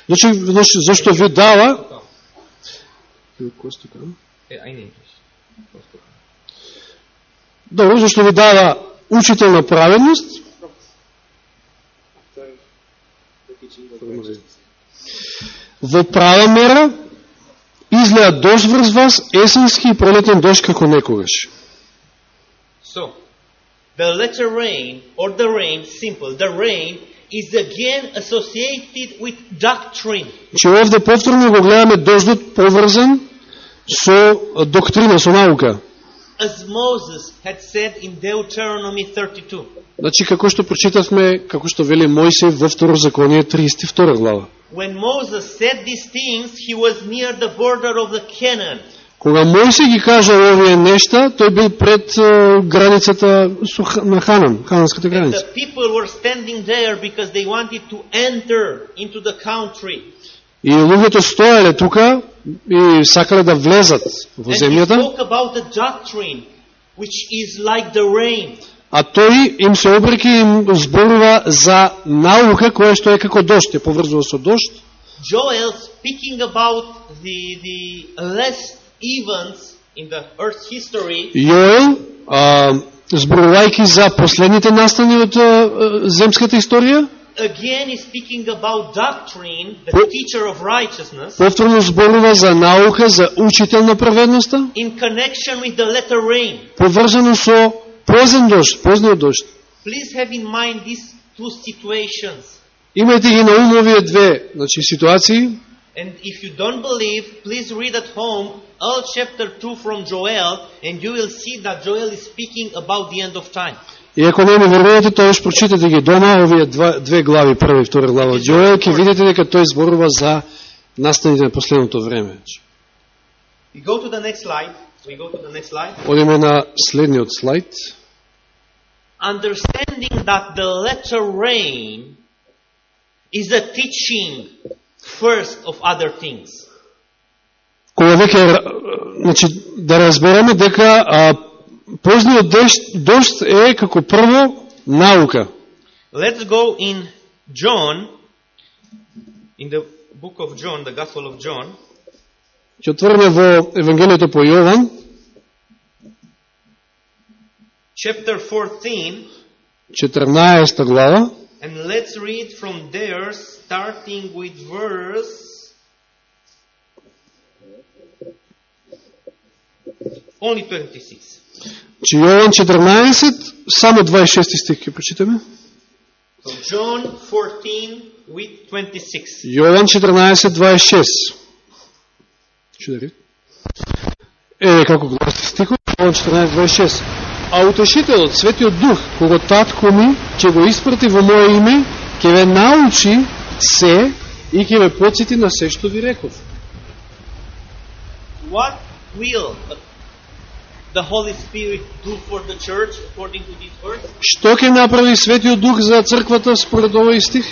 Значи, значи, зашто ви дава... I need Добро, зашто ви дава учител на праведност, во права мера, излеа дожд врз вас, есенски и пролетен дожд како некогаш. So, the letter rain, or the rain, simple, the rain is again associated with doctrine. Че овде повторно го гледаме дождот поврзан со доктрина, со наука. As Moses had said in Deuteronomy 32. Значи, како што прочитавме, како што вели Мојсей во Второзаконие 32 глава. When Moses said these things, he was near the border of the Canaan. Кога Мојсей ги кажа овие нешта, тој бил пред е, границата со Ха- на Ханан, хананската граница. The people were standing there because they wanted to enter into the country. И луѓето стоеле тука и сакале да влезат во земјата, а тој им се обреки и им зборува за наука која што е како дошт, ја поврзува со дошт. Joel speaking about the, the last events in the earth's history. Зборувајќи за последните настани од земската историја, again is speaking about doctrine, the По- teacher of righteousness, повторно зборува за наука, за учител на праведноста, in connection with the letter rain. поврзано со позен дошт, позниот дошт. Please have in mind these two situations. Имајте ги на ум овие две значи, ситуации, And if you don't believe, please read at home all chapter 2 from Joel, and you will see that Joel is speaking about the end of time. И ако не ми верувате, тоаш прочитате ги дома, овие два, две глави, прва и втора глава од Јоел, ќе видите дека тој зборува за настаните на последното време. Одиме на следниот слайд. Understanding that the letter rain is a teaching first of other things. Кога веќе, значи, да разбереме дека а, позниот дешт, дошт е како прво наука. Let's go in John, in the book of John, the Gospel of John, Ќе отвориме во Евангелието по Јован, chapter 14, 14 глава, and let's read from there, starting with verse only 26. Че Јован 14, само 26 стих ќе прочитаме. John 14 with 26. Јован 14, 26. Што да Е, како гласи стихот, Јован 14, 26. А утешителот, Светиот Дух, кого татко ми ќе го испрати во моје име, ќе ве научи се и ќе ве подсети на се што ви реков. What will the Holy Spirit do for the church according to this verse? Што ќе направи Светиот Дух за црквата според овој стих?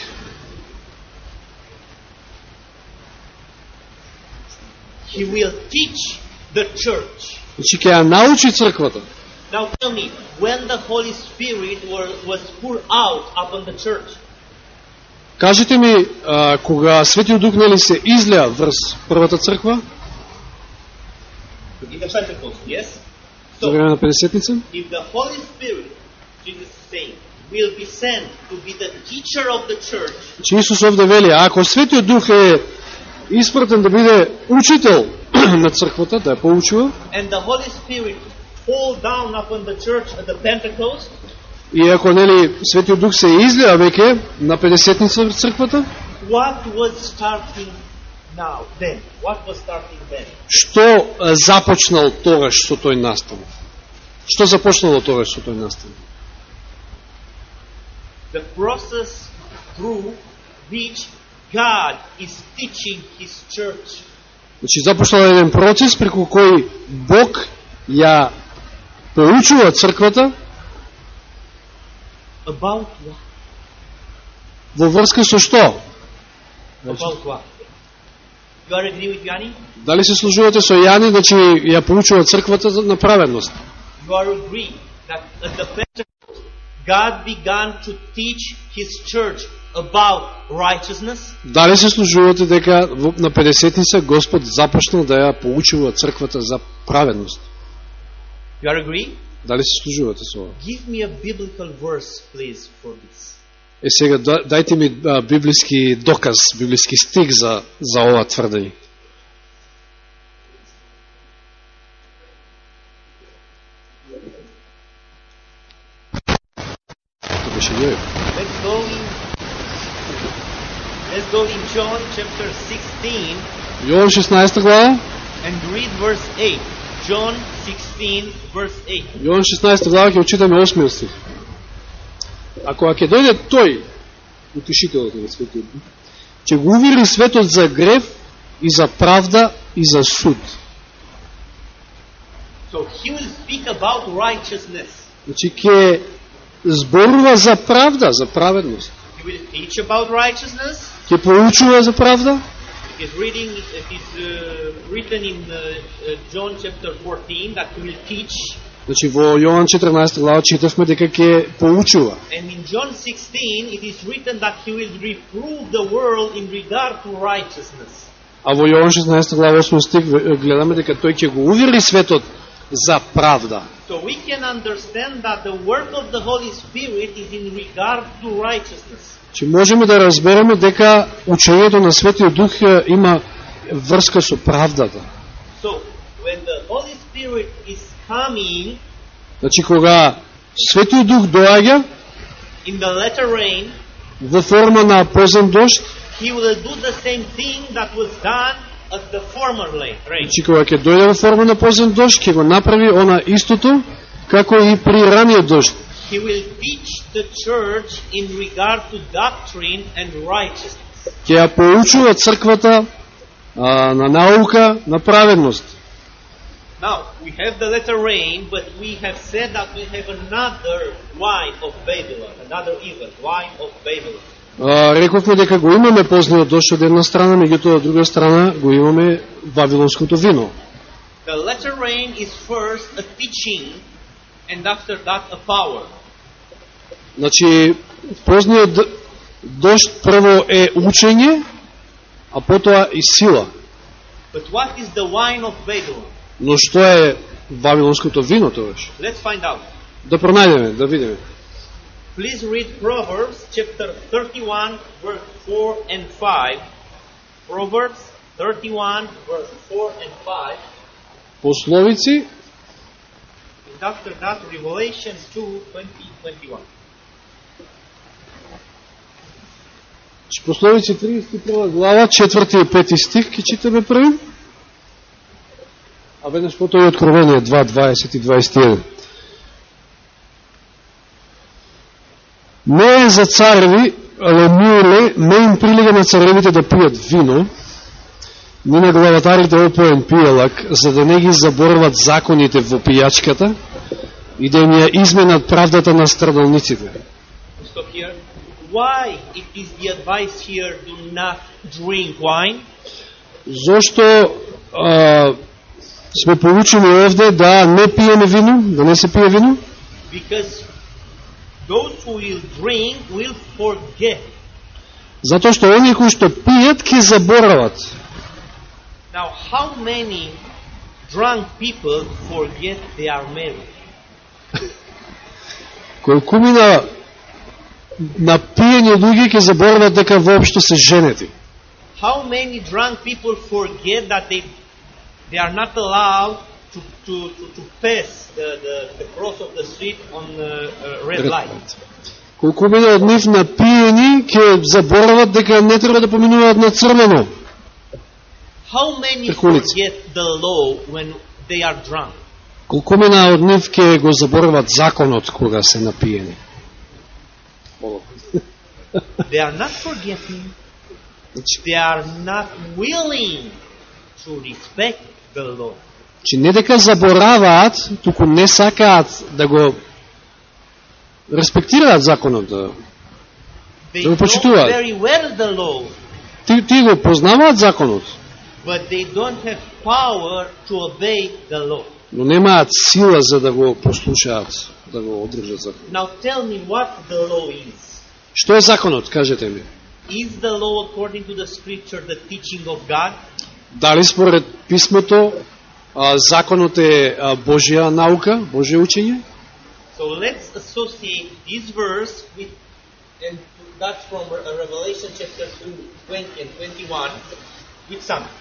He will teach the church. Значи ќе ја научи црквата. Now tell me, when the Holy Spirit was, was poured out upon the church, Кажете ми, а, кога Светиот Дух нели се излеа врз првата црква, in the Pentecost, yes? За So, време на Педесетница, if the Holy Spirit, Jesus is saying, will be sent to be the teacher of the church, Че Исус овде вели, ако Светиот Дух е испратен да биде учител на црквата, да ја поучува, and the Holy Spirit fall down upon the church at the Pentecost, и ако нели Светиот Дух се излеа веќе на Педесетница врз црквата, what was starting now, then? What was starting then? што започнал тогаш со тој настан? Што започнало тогаш со тој настан? The process through which God is teaching His church. Значи започнал еден процес преку кој Бог ја поучува црквата About what? во врска со што? About what? You are agree with Yanni? Дали се служувате со Јани, значи ја поучува црквата за- на праведност? Дали се служувате дека на 50-ница Господ започнал да ја поучува црквата за праведност? You are agree? Дали се служувате со ова? Give me a biblical verse, please, for this. Е сега да- дајте ми библиски доказ, библиски стих за за ова тврдење. Тоа беше Јоев. Let's go in. Let's go in John chapter 16 Јован 16 глава, and read verse 8. John 16 verse 8. Јован 16 глава ќе очитаме 8 стих. А кога ќе дојде тој, утешителот на светиот дух, ќе го увери светот за грев и за правда и за суд. So he will speak about righteousness. Значи ќе зборува за правда, за праведност. He will teach about righteousness. Ќе поучува за правда. It is reading. It is uh, written in uh, uh, John chapter 14 that he will teach Значи во Јован 14 глава читавме дека ќе поучува. And in John 16, it is written that he will reprove the world in regard to righteousness. А во Јован 16 глава 8 стих гледаме дека тој ќе го увери светот за правда. So we can understand that the work of the Holy Spirit is in regard to righteousness. Че можеме да разбереме дека учењето на Светиот Дух има врска со правдата. So when the Holy Spirit is coming Значи кога Светиот Дух доаѓа in the latter rain, во форма на позен дожд, he will do the same thing that was done at the former rain. значи кога ќе дојде во форма на позен дожд, ќе го направи она истото како и при раниот дожд. He will teach the church in regard to doctrine and righteousness. Ќе ја поучува црквата а, на наука, на праведност. Now, we have the letter rain, but we have said that we have another wine of Babylon, another evil, wine of Babylon. А, рековме дека го имаме позниот дожд од една страна, меѓутоа од друга страна го имаме вавилонското вино. The letter rain is first a teaching, and after that a power. Значи, позниот д- дожд прво е учење, а потоа и сила. But what is the wine of Babylon? Но што е вавилонското вино тогаш? Let's find out. Да пронајдеме, да видиме. Please read Proverbs chapter 31, verse 4 and 5. Proverbs 31, verse 4 and 5. Пословици, And after that, Revelation 2, 20, 21. пословици 31 глава, 4 и 5 стих, ќе читаме први. А веднаш потоа и Откровение 2, 20 и 21. Не е за цареви, але миле, не им прилига на царевите да пијат вино, ни на главатарите опоен пијалак, за да не ги заборват законите во пијачката и да им ја изменат правдата на страдалниците. Why it is the advice here do not drink wine? Зошто а, сме получени овде да не пиеме вино, да не се пие вино? Затоа што оние кои што пијат ќе заборават. Now, how many drunk people forget they are married? Колкумина на пиење луѓе ќе заборават дека воопшто се женети. How many drunk people forget that they they are not allowed to to, to, to pass the, the, the cross of the street on uh, uh, red light? Колкумина од нив на пиење ќе заборават дека не треба да поминуваат на црвено. How many forget the law when they are drunk? Колкумина од нив ќе го заборават законот кога се напиени. They are not forgetting. They are not willing to respect the law. Че не дека забораваат, туку не сакаат да го респектираат законот. Да. Да го почитуваат. well Ти, ти го познаваат законот, but they don't have power to obey the law. но немаат сила за да го послушаат, да го одржат законот. Now tell me what the law is. Што е законот, кажете ми? Is the law according to the scripture the teaching of God? Дали според писмото законот е Божја наука, Божје учење? So let's associate this verse with, and that's from Re- Revelation chapter 2, 20 and 21, with something.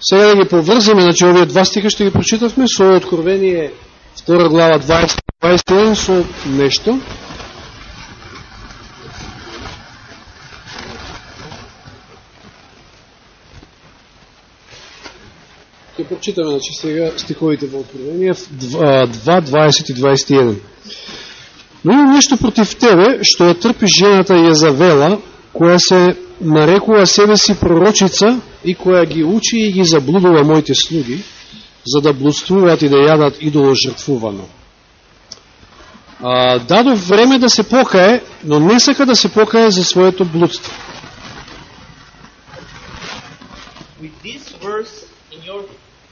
Сега да ги поврземе, значи овие два стиха што ги прочитавме со Откровение 2 глава 20 21 со нешто. Ќе прочитаме значи сега стиховите во Откровение 2 20 и 21. Но имам нешто против тебе, што ја трпи жената Језавела, која се нарекува себе си пророчица и која ги учи и ги заблудува моите слуги, за да блудствуваат и да јадат идоло жртвувано. А, дадов време да се покае, но не сака да се покае за своето блудство. With this verse in your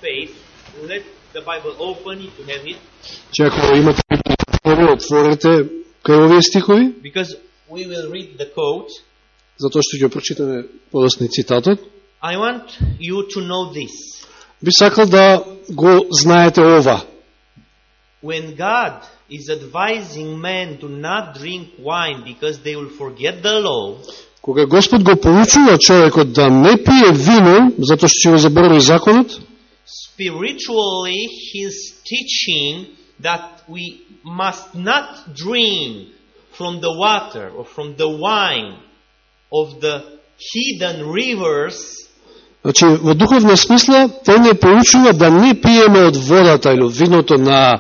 face, let the Bible open, if you have it, Че ако имате Библија, отворете кај овие стихови, because we will read the quote. затоа што ќе прочитаме подосни цитатот. I want you to know this. Би сакал да го знаете ова. When God is advising men to not drink wine because they will forget the law, Кога Господ го поучува човекот да не пие вино, затоа што ќе го заборави законот, spiritually he's teaching that we must not drink from the water or from the wine of the hidden rivers Значи, во духовна смисла, тој не поучува да не пиеме од водата или од виното на,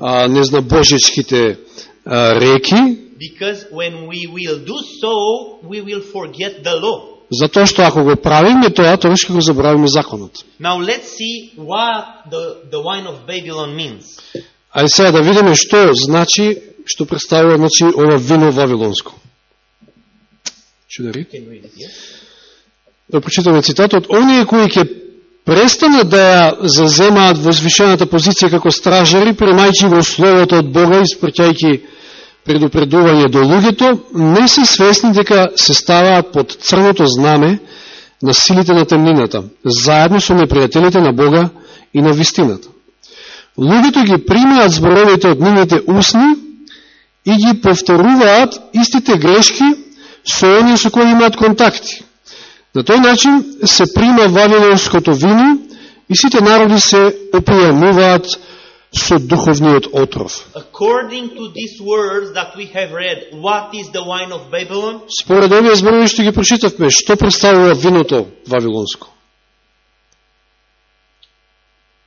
а, не знам, божечките а, реки, because when we will do so, we will forget the law. Затоа што ако го правиме тоа, тогаш ќе го забравиме законот. Now let's see what the, the wine of Babylon means. Ајде сега да видиме што значи, што представува значи, ова вино вавилонско. Чудари? Да прочитаме цитатот, оние кои ќе престанат да ја заземаат возвишената позиција како стражари, примајќи го словото од Бога и спрќајќи предупредување до луѓето, не се свесни дека се ставаат под црното знаме на силите на темнината, заедно со непријателите на Бога и на вистината. Луѓето ги примаат зборовите од нивните усни и ги повторуваат истите грешки со оние со кои имаат контакти. На тој начин се прима вавилонското вино и сите народи се опријамуваат со духовниот отров. According to these words that we have read, what is the wine of Babylon? Според овие зборови што ги прочитавме, што представува виното вавилонско?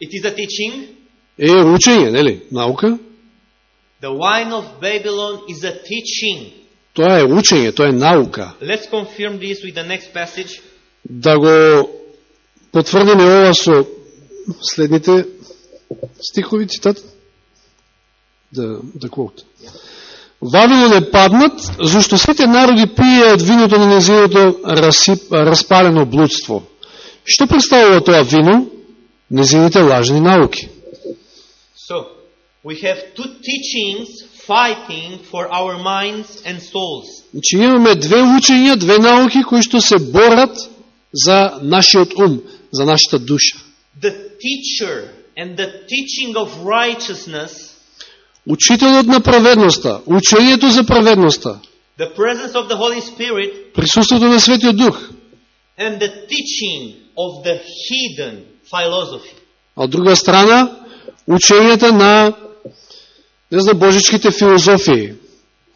It is a teaching. Е учење, нели? Наука. The wine of Babylon is a teaching. Тоа е учење, тоа е наука. Let's confirm this with the next passage. Да го потврдиме ова со следните стихови цитат. Да, да quote. Вавилон е паднат, зашто сите народи пиеат виното на незиното расип, распалено блудство. Што представува тоа вино? Незините лажни науки. So, we have two teachings fighting for our minds and souls. Значи имаме две учења, две науки кои што се борат за нашиот ум, за нашата душа. The teacher and the teaching of righteousness, Учителот на праведноста, учењето за праведноста, the presence of the Holy Spirit, присуството на Светиот Дух, and the teaching of the hidden philosophy. а од друга страна, учењата на не знам, божичките филозофии,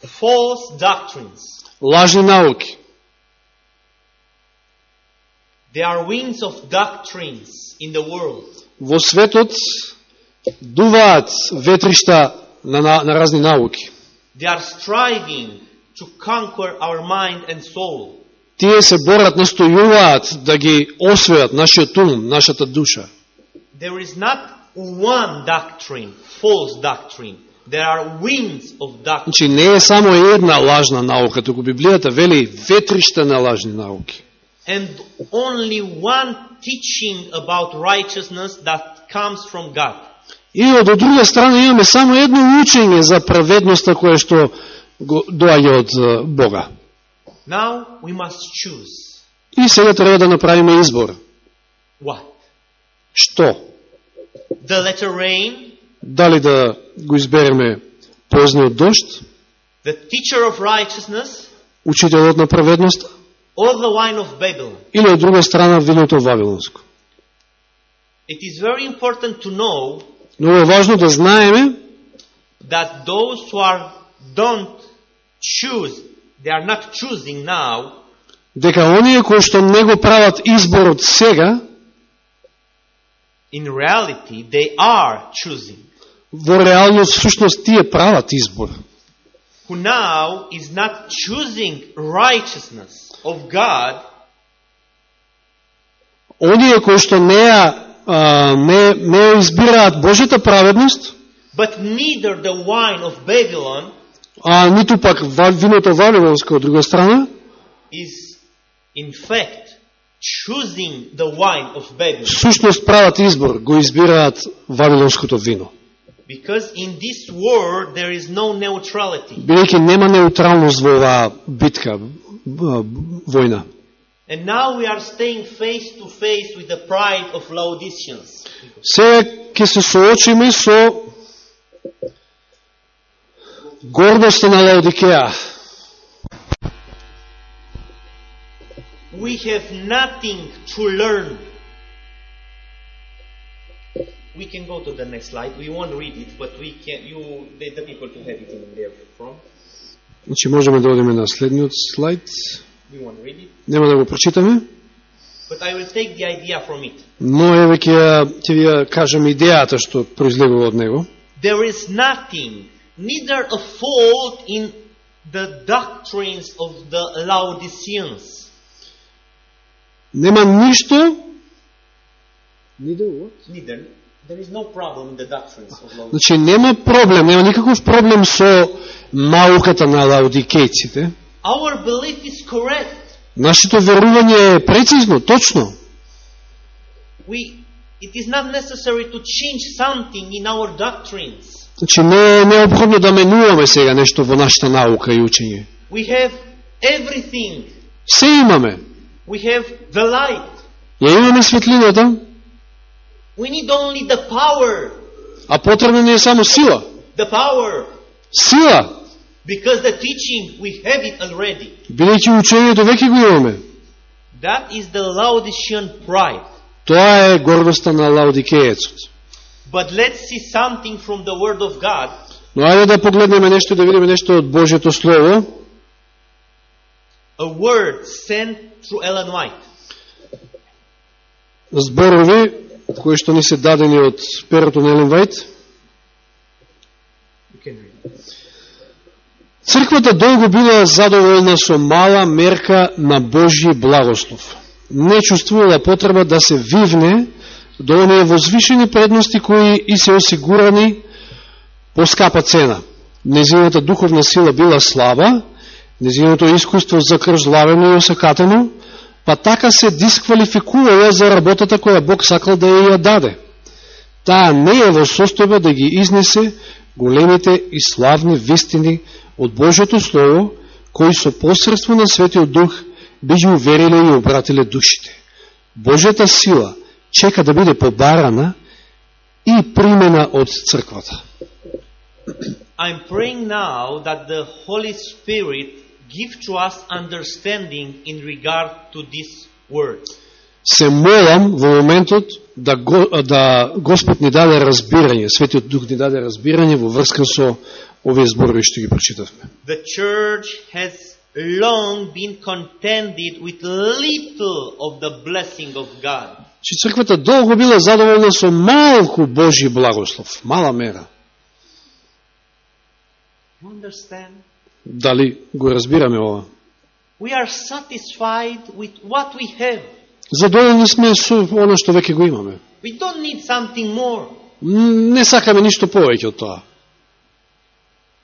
False doctrines. лажни науки. There are winds of doctrines in the world. Во светот дуваат ветришта на, на, на разни науки. They are striving to conquer our mind and soul. Тие се борат, настојуваат да ги освојат нашиот ум, нашата душа. There is not one doctrine, false doctrine. There are winds of doctrine. Значи не е само една лажна наука, туку Библијата вели ветришта на лажни науки. And only one teaching about righteousness that comes from God. И од друга страна имаме само едно учење за праведноста кое што го доаѓа од е, Бога. Now we must choose. И сега треба да направиме избор. What? Што? The letter rain, Дали да го избереме позниот дошт, the teacher of righteousness, учителот на праведноста, or the wine of Babylon? или од друга страна виното вавилонско. It is very important to know Но е важно да знаеме that those who are don't choose, they are not choosing now, дека оние кои што не го прават изборот сега, in reality they are choosing. во реалност всушност тие прават избор. Who now is not choosing righteousness of God, Оние кои што не ја не, не ја избираат Божјата праведност, but neither the wine of Babylon а ниту пак виното вавилонско од друга страна, is in fact choosing the wine of Babylon. Сушност прават избор, го избираат вавилонското вино. Because in this war there is no neutrality. Бидејќи нема неутралност во оваа битка, војна. And now we are staying face to face with the pride of Laodiceans. Сега ќе се соочиме со гордоста на Лаодикеја. We have nothing to learn. We can go to the next slide. We won't read it, but we can. You, the, the people to have it in there from. Значи можеме да одиме на следниот слайд. Нема да го прочитаме, but I will take the idea from it. но еве ќе ќе ви ја кажем идејата што произлегува од него. There is nothing, neither a fault in the doctrines of the Laodiceans. Нема ништо Neither. There is no problem in the doctrines of Laodiceans. Значи нема проблем, нема никаков проблем со науката на лаодикејците. Our belief is correct. Нашето верување е прецизно, точно. We, it is not necessary to change something in our doctrines. Значи не е необходно да менуваме сега нешто во нашата наука и учење. We have everything. Се имаме. We have the light. Ја имаме светлината, We need only the power. а потребна ни е само сила. The power. Сила, Because the teaching, we have it already. бидејќи учењето веќе го имаме. That is the Laodicean pride. Тоа е гордоста на лаодикеецот. But let's see something from the Word of God. Но ајде да погледнеме нешто, да видиме нешто од Божјето Слово. A word sent through Ellen White. Зборови кои што ни се дадени од перото на Елен Вајт. Црквата долго била задоволна со мала мерка на Божји благослов. Не чувствувала потреба да се вивне до оние возвишени предности кои и се осигурани по скапа цена. Незината духовна сила била слаба, незиното искуство закржлавено и осакатено, па така се дисквалификувала за работата која Бог сакал да ја даде. Таа не е во состојба да ги изнесе големите и славни вистини од Божјото Слово, кои со посредство на Светиот Дух би ги увериле и обратиле душите. Божјата сила чека да биде побарана и примена од црквата. I'm praying now that the Holy Spirit give to us understanding in regard to this word. Се молам во моментот да, го, да Господ ни даде разбирање, Светиот Дух ни даде разбирање во врска со овие зборови што ги прочитавме. The church has long been contented with little of the blessing of God. Че црквата долго била задоволна со малку Божји благослов, мала мера. You understand? Дали го разбираме ова? We are satisfied with what we have. Задоволни сме со оно што веќе го имаме. We don't need something more. М, Не сакаме ништо повеќе од тоа.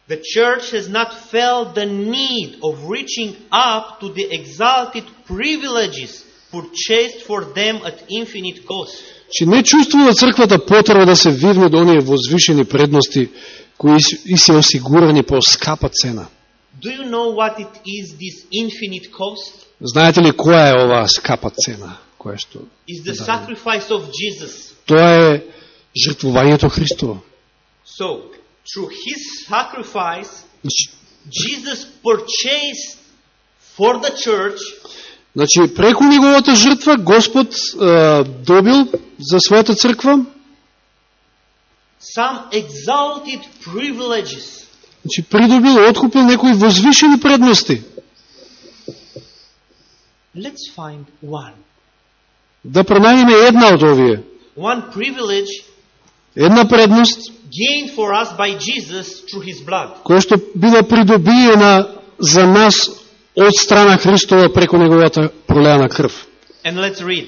The church has not felt the need of reaching up to the exalted privileges purchased for them at infinite cost. Че не чувствува црквата потреба да се вивне до оние возвишени предности кои и се осигурани по скапа цена. Do you know what it is, this infinite cost? Знаете ли која е оваа скапа цена? Која што? Is the sacrifice of Jesus. Тоа е жртвувањето Христово. So, through his sacrifice, Значи, Jesus purchased for the church Значи, преку неговата жртва Господ е, добил за својата црква some exalted privileges. Значи, придобил, откупил некои возвишени предности. Let's find one. Да пронајдеме една од овие. One privilege Една предност, gained for us by Jesus through his blood. која што била придобиена за нас од страна Христова преку неговата пролеана крв. And let's read.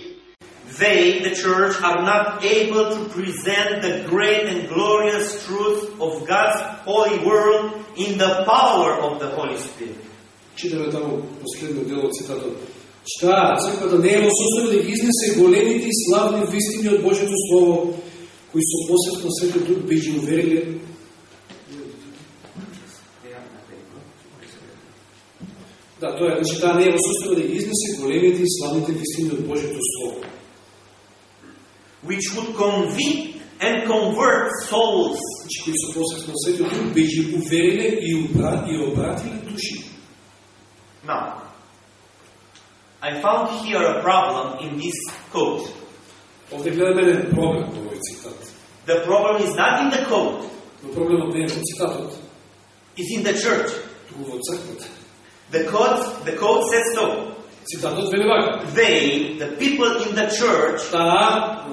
They, the church, are not able to present the great and glorious truth of God's holy world in the power of the Holy Spirit. Читаме таму последниот дел од цитатот. Што црквата не е во состојба да ги изнесе големите и славни вистини од Божјето Слово, кои со посет на Светиот Дух би ги увериле Да, тоа е, значи таа не е во состојба да ги изнесе големите и славните вистини од Божјето Слово. which would convict and convert souls. Значи, кои со на Светиот Дух би ги увериле и, убра, и обратиле души. Now, I found here a problem in this quote. Овде гледаме еден проблем во овој цитат. The problem is not in the quote, Но проблемот не е во цитатот, it's in the church. туку во црквата. The quote, the quote says so. Цитатот вели вака. They, the people in the church, Таа,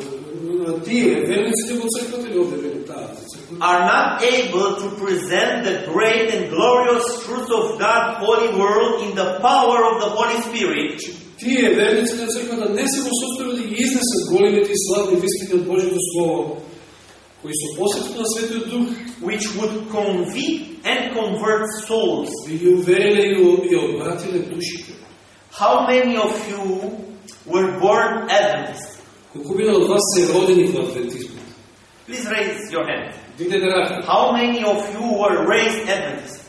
тие, верниците во црквата или овде вели таа за црквата? Are not able to present the great and glorious truth of God's holy world in the power of the Holy Spirit, Тие, верниците на црквата, не се во состојба да ги изнесат големите и славни вистини од Божјето Слово, кои со посетот на Светиот Дух which would convict and convert souls. би ги увериле и, о- и обратиле душите. How many of you were born Adventists? Колкувина од вас се родени во адвентизмот. Please raise your hand. Дигнете рака. How many of you were raised Adventists?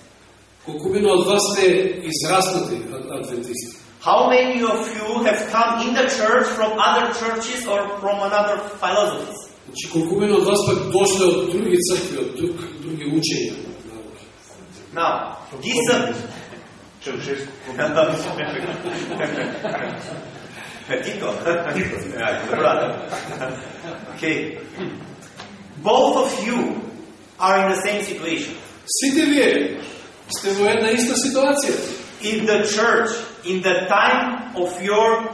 Колкувина од вас сте израснати ад- адвентисти. How many of you have come in the church from other churches or from another philosophies? Значи, колкувина од вас пак дошле од други цркви, од друг, други учења. науки. Now, this Tito. Yeah, the brother. Okay. Both of you are in the same situation. Сите вие сте во една иста ситуација. If the church, in the time of your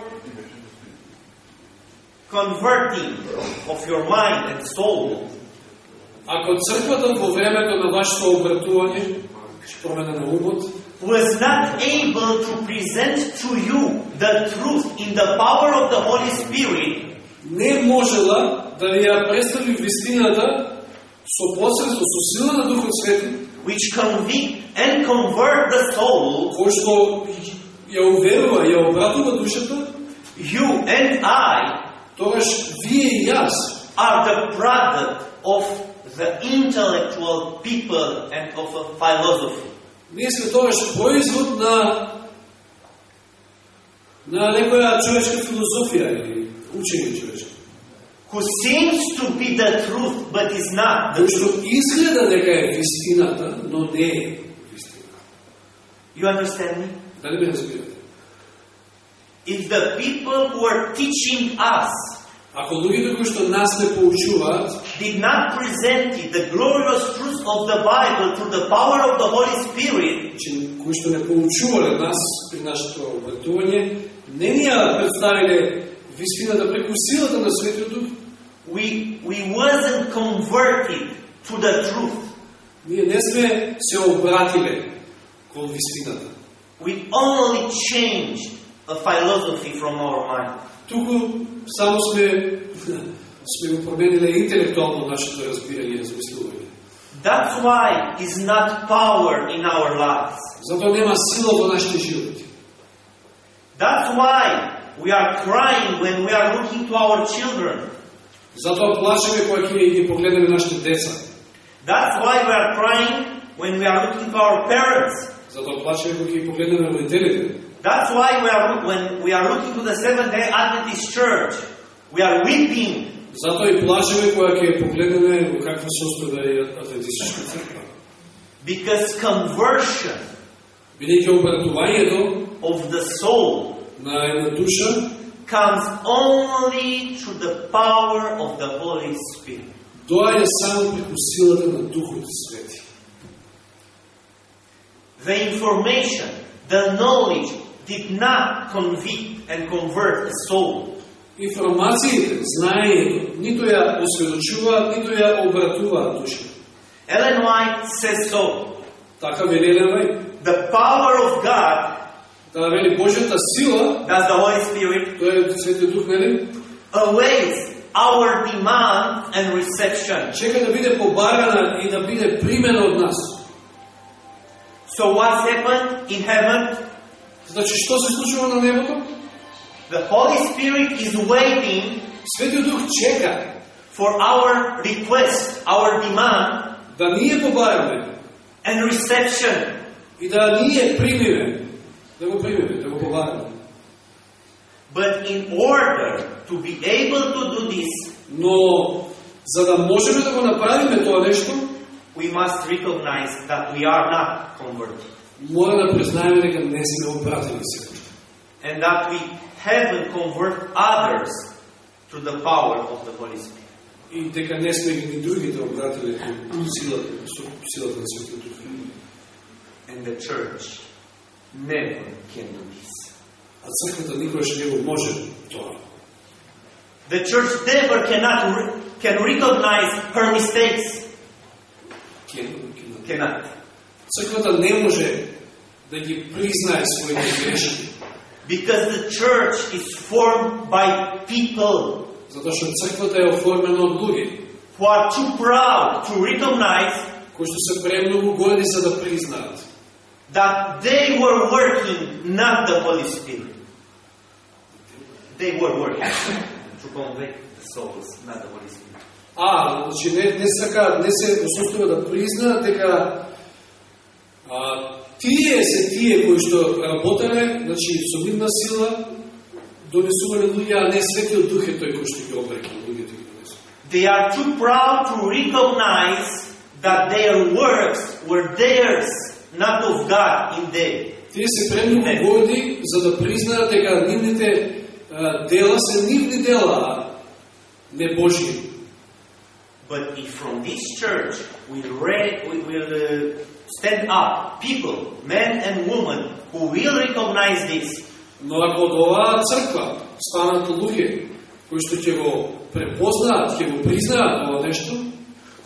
converting of your mind and soul, Ако црквата во времето на вашето обратување, значи промена на умот, was not able to present to you the truth in the power of the Holy Spirit, не можела да ви ја представи вистината со посредство, со сила на Духот Свети, which convict and convert the soul, кој што ја уверува, ја обратува душата, you and I тогаш вие и јас are the product of the intellectual people and of a philosophy. ние сме тогаш производ на на некоја човечка филозофија или учење човечко. Who seems to be the truth but is not. Кој што изгледа дека е вистината, но не е вистина. You understand me? Дали ме разбирате? If the people who are teaching us Ако луѓето кои што нас не поучуваат, did not present it, the glorious truth of the Bible through the power of the Holy Spirit, че кои што не поучувале нас при нашето обратување, не ни ја представиле вистината преку силата на Светиот Дух, we, we wasn't converted to the truth. ние не сме се обратиле кон вистината. We only changed a philosophy from our mind. Туку само сме сме го промениле интелектуално нашето разбирање и размислување. That's why is not power in our lives. Затоа нема сила во нашите животи. That's why we are crying when we are looking to our children. Затоа плачеме кога ќе ги погледнеме нашите деца. That's why we are crying when we are looking to our parents. Затоа плачеме кога ќе ги погледнеме родителите. That's why we are when we are looking to the Seventh Day Adventist Church. We are weeping Затоа и плачеме кога ќе погледнеме во каква состојба е адвентистичка црква. because conversion Бидејќи обратувањето of the soul на една душа comes only through the power of the Holy Spirit. доаѓа само преку силата на Духот Свети. The information, the knowledge did not convict and convert a soul. Информациите, знаењето, ниту ја осведочуваат, ниту ја обратуваат душа. Ellen White says so. Така вели Елен Вајд. The power of God, Таа вели Божјата сила, that's the Holy Spirit, тоа е Светиот Дух, нели? awaits our demand and reception. Чека да биде побарана и да биде примена од нас. So what's happened in heaven? Значи, што се случува на небото? The Holy Spirit is waiting Светиот Дух чека for our request, our demand, да ние побараме and reception. и да ние примиме, да го примиме, да го побараме. But in order to be able to do this, Но за да можеме да го направиме тоа нешто, we must recognize that we are not converted мора да признаеме дека не сме обратени се. and that we haven't converted others to the power of the Holy Spirit. И дека не сме ги ни другите обратили кон силата, со силата на Светиот Дух. And the church never can do this. А црквата никогаш не го може тоа. The church never cannot re- can recognize her mistakes. Ке- ке- Cannot. Црквата не може да ги признае своите грешки, Because the church is formed by people затоа што црквата е оформена од луѓе who are too proud to recognize кои што се премногу големи за да признаат that they were working, not the Holy Spirit. They were working to convict the souls, not the Holy Spirit. А, значи не, не сака, не се осуствува да признаат дека а, тие се тие кои што работеле, значи со нивна сила донесувале луѓе, а не Светиот Дух е тој кој што ги обрека луѓето ги донесува. They are too proud to recognize that their works were theirs, not of God in them. Тие се премногу горди за да признаат дека нивните дела се нивни дела, не Божи. But if from this church we, re- we will uh, stand up people, men and women, who will recognize this, Но ако од оваа црква станат луѓе кои што ќе го препознаат, ќе го признаат ова нешто,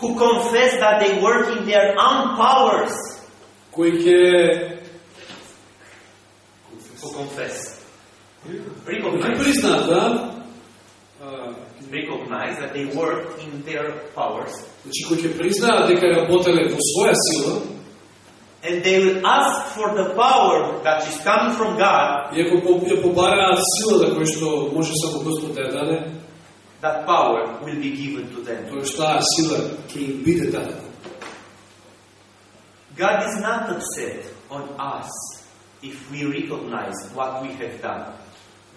who confess that they work in their own powers, кои ќе confess, ќе recognize, признаат, да, recognize that they work in their powers, значи кои ќе признаат дека работеле во своја сила, and they will ask for the power that is coming from God, и ако по- ја побараат силата која што може само Господ да ја даде, that power will be given to them. тоа што сила ќе им биде дадена. God is not upset on us if we recognize what we have done.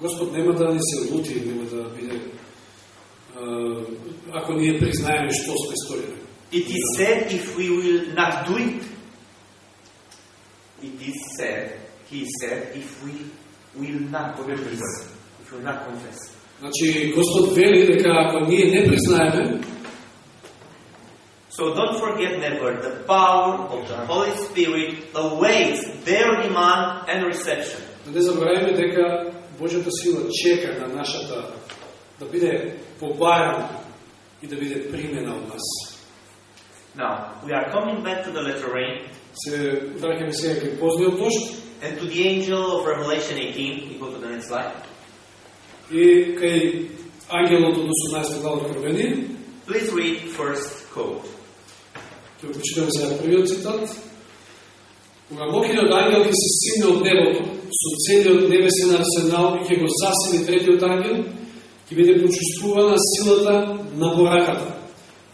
Господ нема да ни се лути, нема да биде ако ние признаеме што сме сторили. It is said if we will not do it. It is said, he said, if we will not confess. If we will not confess. Значи Господ вели дека ако ние не признаеме, So don't forget never, the power of the Holy Spirit awaits their demand and reception. да не забравиме дека Божјата сила чека на нашата да биде побарана и да биде примена од нас. Now, we are coming back to the letter rain Се враќаме сега кај позниот дошт and to the angel of Revelation 18. You go to the next slide. и кај ангелот од 18 глава Откровение. Please read first quote. Кога го за првиот цитат. Кога мокиот ангел ќе се сигне од небото со целиот небесен арсенал и ќе го засили третиот ангел, ќе биде почувствувана силата на бораката.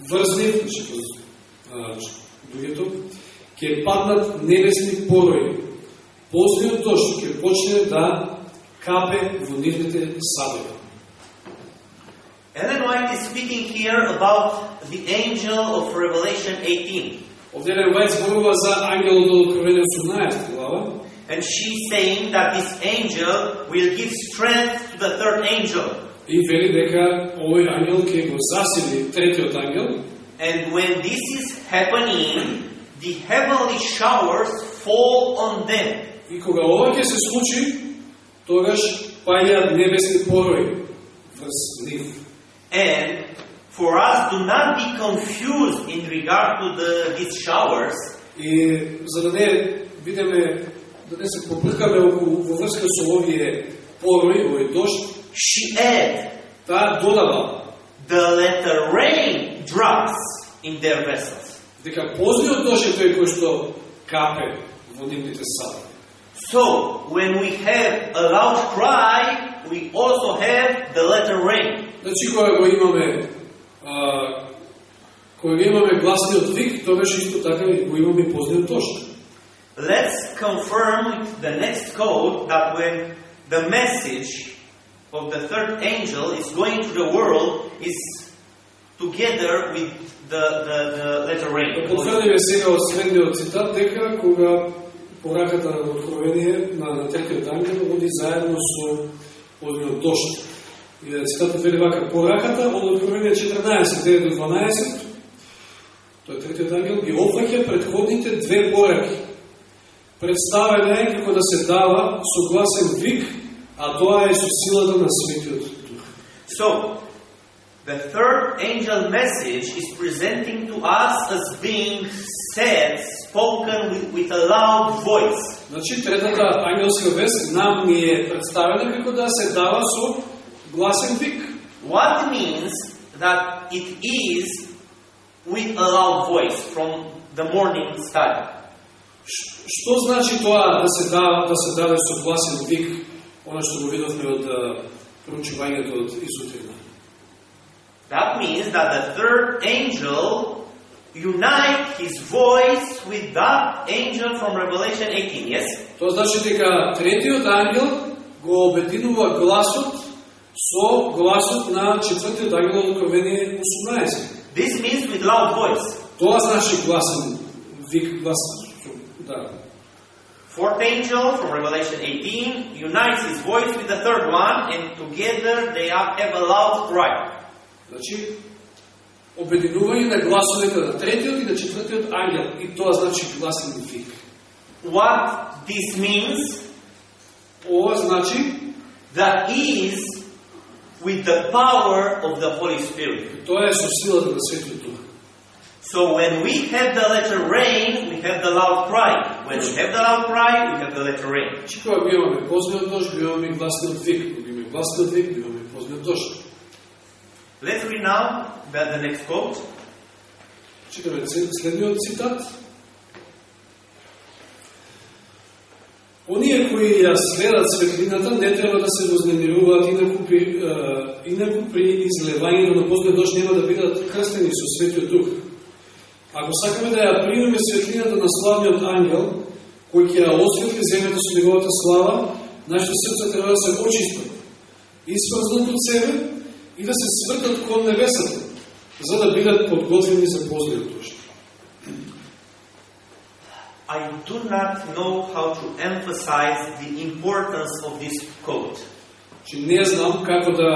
врзлив, значи а, другото, ќе паднат небесни порои. Позниот што ќе почне да капе во нивните садови. Ellen White is speaking here about the angel of Revelation 18. Овде Елен Вајд зборува за ангелот од Откровение 18 глава, And she's saying that this angel will give strength to the third angel. И вели дека овој ангел ќе го засили третиот ангел And when this is happening, the heavenly showers fall on them. и кога ова ќе се случи, тогаш паѓаат небесни порои врз нив. And for us, do not be confused in regard to the, these showers. И за да не бидеме да не се побркаме околу во врска со овие порои, овој дошт, She add таа додава the letter rain drops in their vessels. дека позниот дошт е тој кој што капе во нивните сади. So, when we have a loud cry, we also have the letter rain. Значи, кога го имаме а, кога го имаме гласниот вик, тогаш исто така и го имаме и позниот дошт. Let's confirm with the next code that when the message of the third angel is going to the world is together with the, the, the letter Да rain. потврдиме сега од следниот цитат дека кога пораката на откровение на, на третиот ангел оди заедно со позниот дошт. И да цитатот вели вака, пораката од откровение 14, 9 до 12, тој третиот ангел ги опфаќа предходните две пораки. Представена е како да се дава согласен вик, а тоа е со силата на Светиот Дух. So, the third angel message is presenting to us as being said, spoken with, with a loud voice. Значи, третата ангелска вест нам ни е представена како да се дава со гласен вик. What means that it is with a loud voice from the morning star? Ш- Што значи тоа да се дава да се даде со гласен вик, она што го видовме од а, проучувањето од Исутрина? That means that the third angel unite his voice with that angel from Revelation 18, yes? Тоа значи дека третиот ангел го обединува гласот со гласот на четвртиот ангел од Откровение 18. This means with loud voice. Тоа значи гласен вик, глас, да. Fourth angel from Revelation 18 unites his voice with the third one, and together they are- have a loud cry. Значи, обединување на гласовете на третиот и на четвртиот ангел. И тоа значи гласен вик. What this means Ова значи that is with the power of the Holy Spirit. Тоа е со силата на Светиот Дух. So when we have the letter rain, we have the loud cry. When we have the loud cry, we have the letter rain. Значи кога имаме позниот дожд, имаме гласниот вик. Кога имаме гласниот вик, имаме позниот дожд. Let's read now the, the next quote. Читаме следниот цитат. Оние кои ја следат светлината не треба да се вознемируваат инаку при, инаку при излевањето на позниот дожд нема да бидат крстени со Светиот Дух. Ако сакаме да ја примеме светлината на славниот ангел, кој ќе ја осветли земјата со неговата слава, нашите срца треба да се очистат, испразнат од себе и да се свртат кон небесата, за да бидат подготвени за позниот дожд. I do not know how to emphasize the importance of this quote. Че не знам како да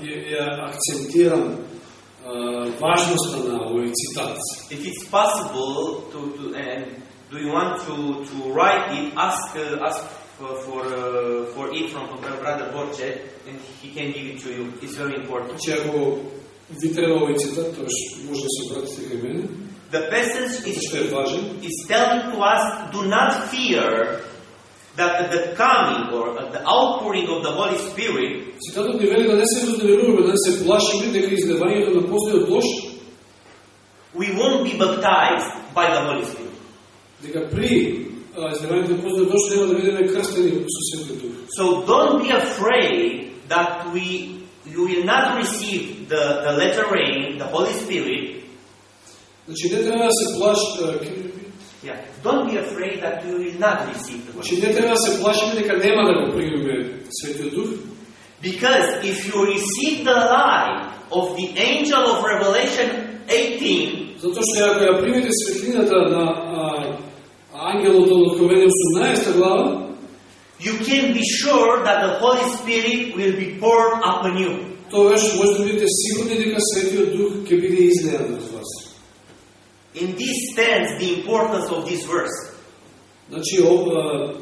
ја, ја акцентирам а, важноста на овој цитат. If it's possible to, to and do you want to, to write it, ask uh, ask for for, uh, for it from brother Borche, and he can give it to you. It's very important. Че ако ви треба овој цитат, тоа може да се обратите кај мене, The passage is што е важен. is telling to us do not fear that at the coming or at the outpouring of the Holy Spirit, Цитатот ни вели да не се вознемируваме, да не се плашиме дека излевањето на позниот дожд, we won't be baptized by the Holy Spirit. дека при а, излевањето на позниот дожд нема да бидеме крстени со Светиот Дух. So don't be afraid that we you will not receive the, the letter rain, the Holy Spirit. Значи не треба да се плаш, Yeah. Don't be afraid that you will not receive the Holy значи Spirit. не треба да се плашиме дека нема да го примеме Светиот Дух, Because if you receive the light of the angel of Revelation 18, Затоа што ако ја примете светлината на ангелот од Откровение 18 глава, you can be sure that the Holy Spirit will be poured upon you. тогаш може да бидете сигурни дека Светиот Дух ќе биде излеан врз вас. In this stands the importance of this verse. Значи, ов, а,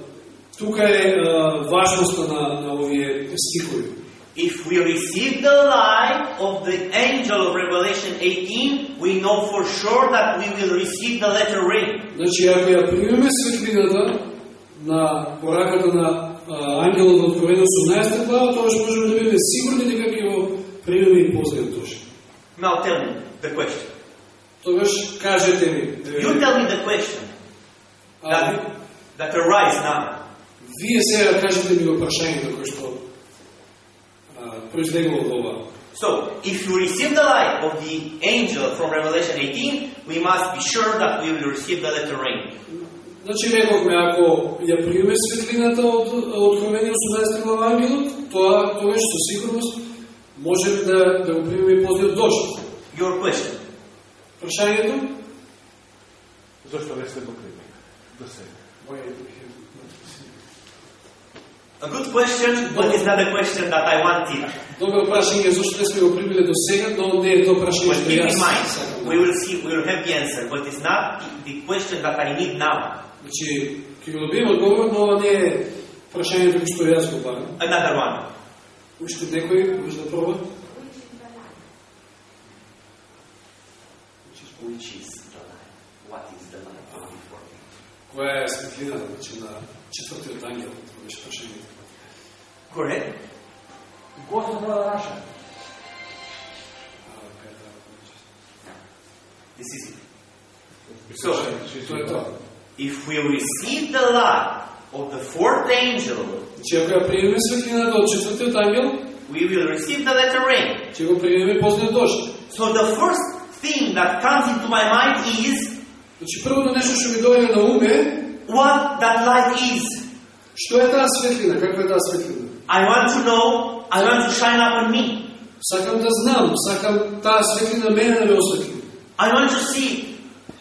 тука е а, важноста на, на овие стихови. If we receive the light of the angel of Revelation 18, we know for sure that we will receive the letter rain. Значи, ако ја примеме светлината на пораката на а, ангелот од Откровение 18 глава, тогаш можеме да бидеме сигурни дека ќе го примеме и позниот дожд. Now tell me the question. Тогаш кажете ми, You tell me the question а, that, that arise now. вие сега кажете ми го прашањето кое што произлегло од ова. So, if you receive the light of the angel from Revelation 18, we must be sure that we will receive the letter rain. Значи рековме ако ја приме светлината од од Откровение 18 глава ангелот, тоа тогаш со сигурност можеме да да го примеме и позниот дожд. Your question. Прашањето Зошто не сте примили? До сега. A good question, but it's not a question that I wanted. Добро прашање зашто не сме го примиле до сега, но не е тоа прашање But што keep јас in mind, сакам. we will see, we will have the answer, but it's not the question that I need now. Значи, ќе го добиеме одговор, но ова не е прашањето што јас го барам. Another one. Уште некој може да проба? Which is the light? What is the light of the fourth? Која е светлината, значи, на четвртиот ангел, тоа беше прашањето. Correct? Господ да раша. А, кај да, This is it. So, Тоа е тоа. if we receive the light of the fourth angel, Значи, ако ја приемеме светлината од четвртиот ангел, we will receive the letter rain. ќе го приемеме позниот дожд. So the first thing that comes into my mind is Значи, првото нешто што ми дојде на ум е, what that light is. што е таа светлина, каква е таа светлина? I want to know, I want to shine up on me. Сакам да знам, сакам таа светлина мене да ме осветли. I want to see,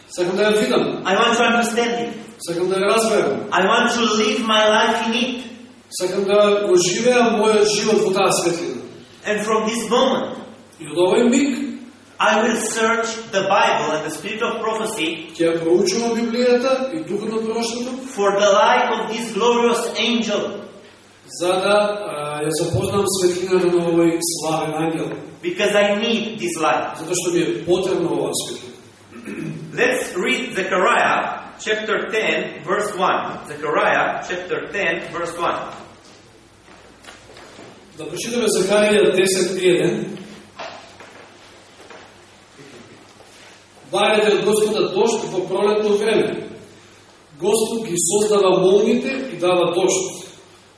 Сакам да ја видам, I want to understand it. сакам да ја разберам, I want to live my life in it. сакам да го живеам мојот живот во таа светлина. And from this moment, И од овој миг I will search the Bible and the spirit of prophecy ќе ја проучувам Библијата и духот на пророштвото, for the light of this glorious angel. за да ја запознам светлината на овој славен ангел, Because I need this light. затоа што ми е потребна оваа светлина. Let's read Zechariah chapter 10, verse 1. Zechariah chapter 10, verse 1. Да прочитаме Захарија 10.1. Барете од Господа дошт во пролетно време. Господ ги создава молните и дава дошт.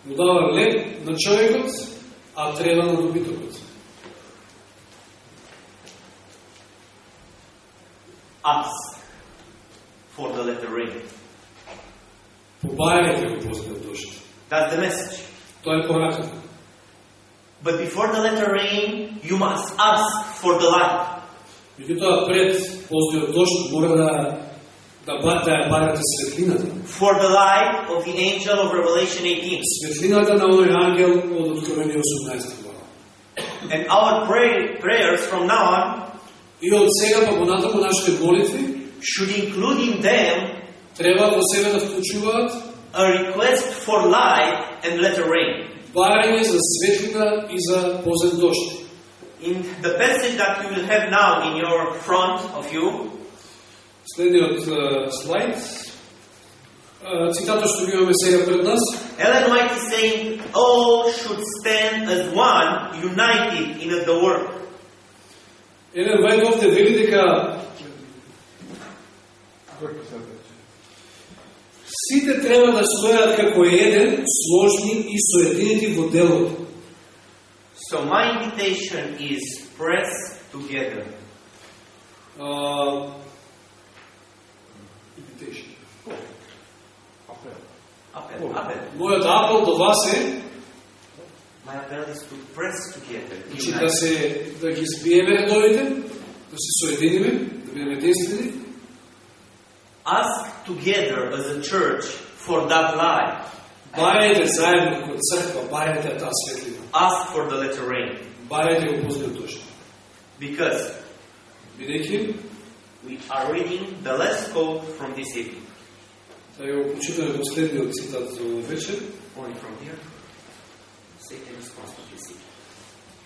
Му дава лед на човекот, а трева на добитокот. Ask for the letter rain. Побајајте го позниот дошт. That's the message. Тоа е пораката. But before the letter rain, you must ask for the light. Меѓутоа пред позниот дошт мора да For the light of the angel of Revelation 18. Светлината на оној ангел од Откровение 18 глава. And our pray, prayers from now on И од сега па понатаму нашите молитви should include in them треба во себе да вклучуваат a request for light and letter rain. барање за светлина и за позен дошт. In the passage that you will have now in your front of you, Следниот е, слайд, е, цитатот што ги имаме сега пред нас, Ellen White is saying all should stand as one, united in the work. Елен Вајд овде вели дека сите треба да стојат како еден, сложни и соединети во делото. So my invitation is press together. А, invitation. Appel, appel. Мојот апел до вас е My appel is to press together. значи, да unite. се да ги збиеме редовите, да се соединиме, да бидеме единствени, Ask together as a church for that light. барајте заедно како црква, барајте таа светлина, Ask for the letter rain. барајте го позниот дошт. Because Бидејќи we are reading the last quote from this evening. да ја почитаме последниот цитат за овој вечер. Only from here. Satan responds to this evening.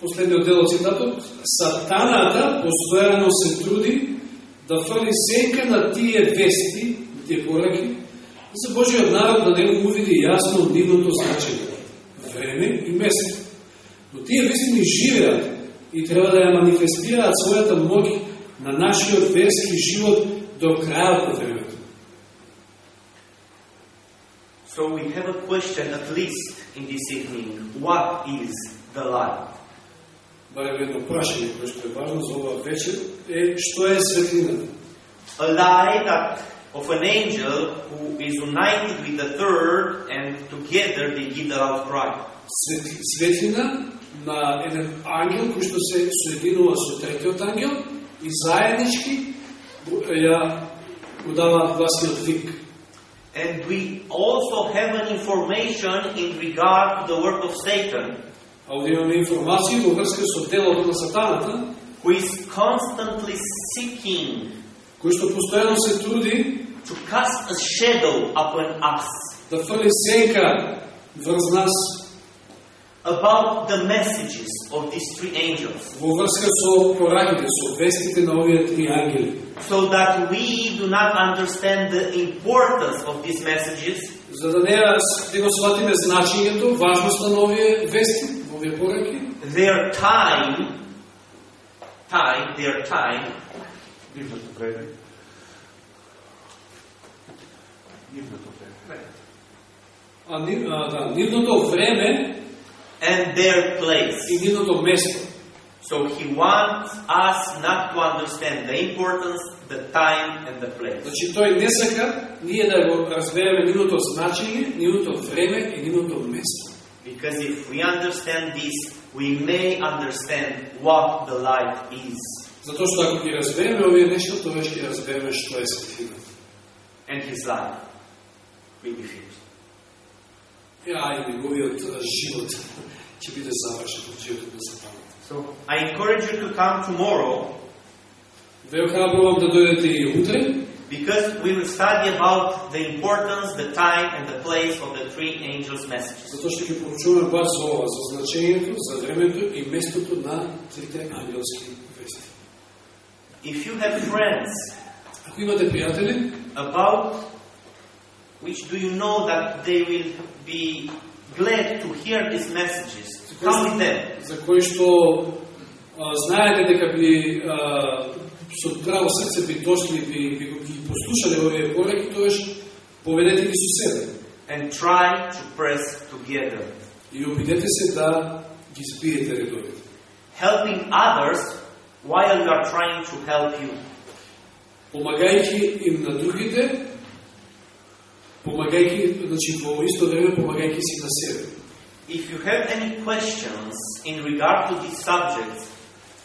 Последниот дел од цитатот, Сатаната постојано се труди да фрли сенка на тие вести, тие пораки, за Божиот народ да не му увиди јасно нивното значење, време и место. Но тие вистини живеат и треба да ја манифестираат својата моќ на нашиот верски живот до крајот на времето. So we have a question at least in this evening. What is the light? барем едно прашање кое што е важно за оваа вечер, е што е светлината? A lie that of an angel who is united with the third and together they give the loud cry. Светли- Светлина на еден ангел кој што се соединува со третиот ангел и заеднички го- ја го даваат гласниот вик. And we also have an information in regard to the work of Satan, А овде имаме информации во врска со делото на сатаната, who is constantly seeking кој што постојано се труди to cast a shadow upon us да фрли сенка врз нас about the messages of these three angels, во врска со пораките, со вестите на овие три ангели, so that we do not understand the importance of these messages. За да не раз- да го сватиме значењето, важноста на овие вести, на овие пораки, their time, time, their time, Нивното време. Нивното време. а, ни- а, да, нивното време and their place. и нивното место. So he wants us not to understand the importance, the time, and the place. Значи тој не сака ние да го разбереме нивното значење, нивното време и нивното место. Because if we understand this, we may understand what the light is. Затоа што ако ги разбереме овие нешта, тоа ќе ги разбереме што е светлината. And his life will be finished. Ја и неговиот а, живот ќе биде завршен од животот на сатаната. So I encourage you to come tomorrow Ве охрабрувам да дојдете и утре, because we will study about the importance, the time, and the place of the three angels' messages. затоа што ќе проучуваме баш за ова, за значењето, за времето и местото на трите ангелски вести. If you have friends Ако имате пријатели, about which do you know that they will be glad to hear these messages, come with them. за кои што а, знаете дека би а, со право срце би дошли би, би, го- ги послушале овие пораки, тоаш поведете ги со себе and try to press together. и обидете се да ги збиете редовите. Helping others while you are trying to help you. Помагајќи им на другите, помагајќи, значи во исто време помагајќи си на себе. If you have any questions in regard to these subjects,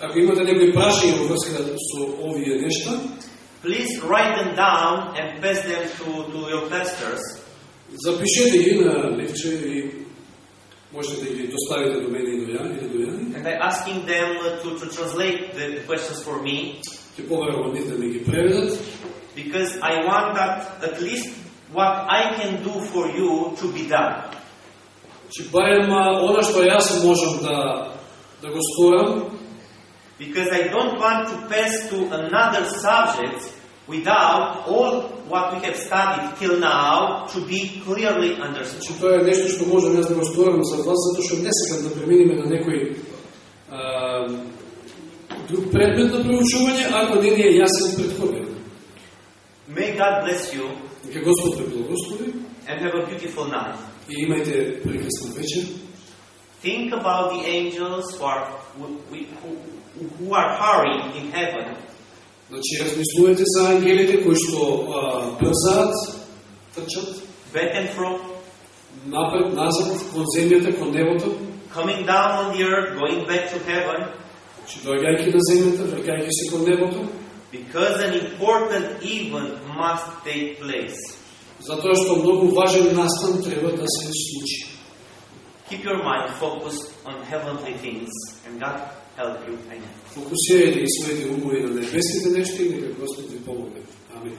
Ако имате некои прашања во врска со овие нешта, please write them down and pass them to, to your pastors. запишете ги на ливче и можете да ги доставите до мене и до ја, или до Јани. And I'm asking them uh, to, to translate the, the questions for me Ќе побарам од нив да ми ги преведат, because I want that at least what I can do for you to be done. Че барем а, она што јас можам да да го сторам, Because I don't want to pass to another subject without all what we have studied till now to be clearly understood. че тоа е нешто што можам јас да го сторам за вас, затоа што не сакам да преминеме на некој а, друг предмет на проучување, ако не ни е јасен предходен. May God bless you Нека Господ ве благослови. And have a beautiful night. и имајте прекрасна вечер. Think about the angels who are, who, who, who are hurrying in heaven. Значи, размислувате за ангелите кои што а, брзаат, трчат, back and fro, напред, назад, кон земјата, кон небото, coming down on the earth, going back to heaven, че доаѓајќи на земјата, враќајќи се кон небото, because an important event must take place. затоа што многу важен настан треба да се случи. Keep your mind focused on heavenly things, and God help you. Amen. Фокусирајте ги своите умови на небесните нешта и нека Господ ви помогне. Амин.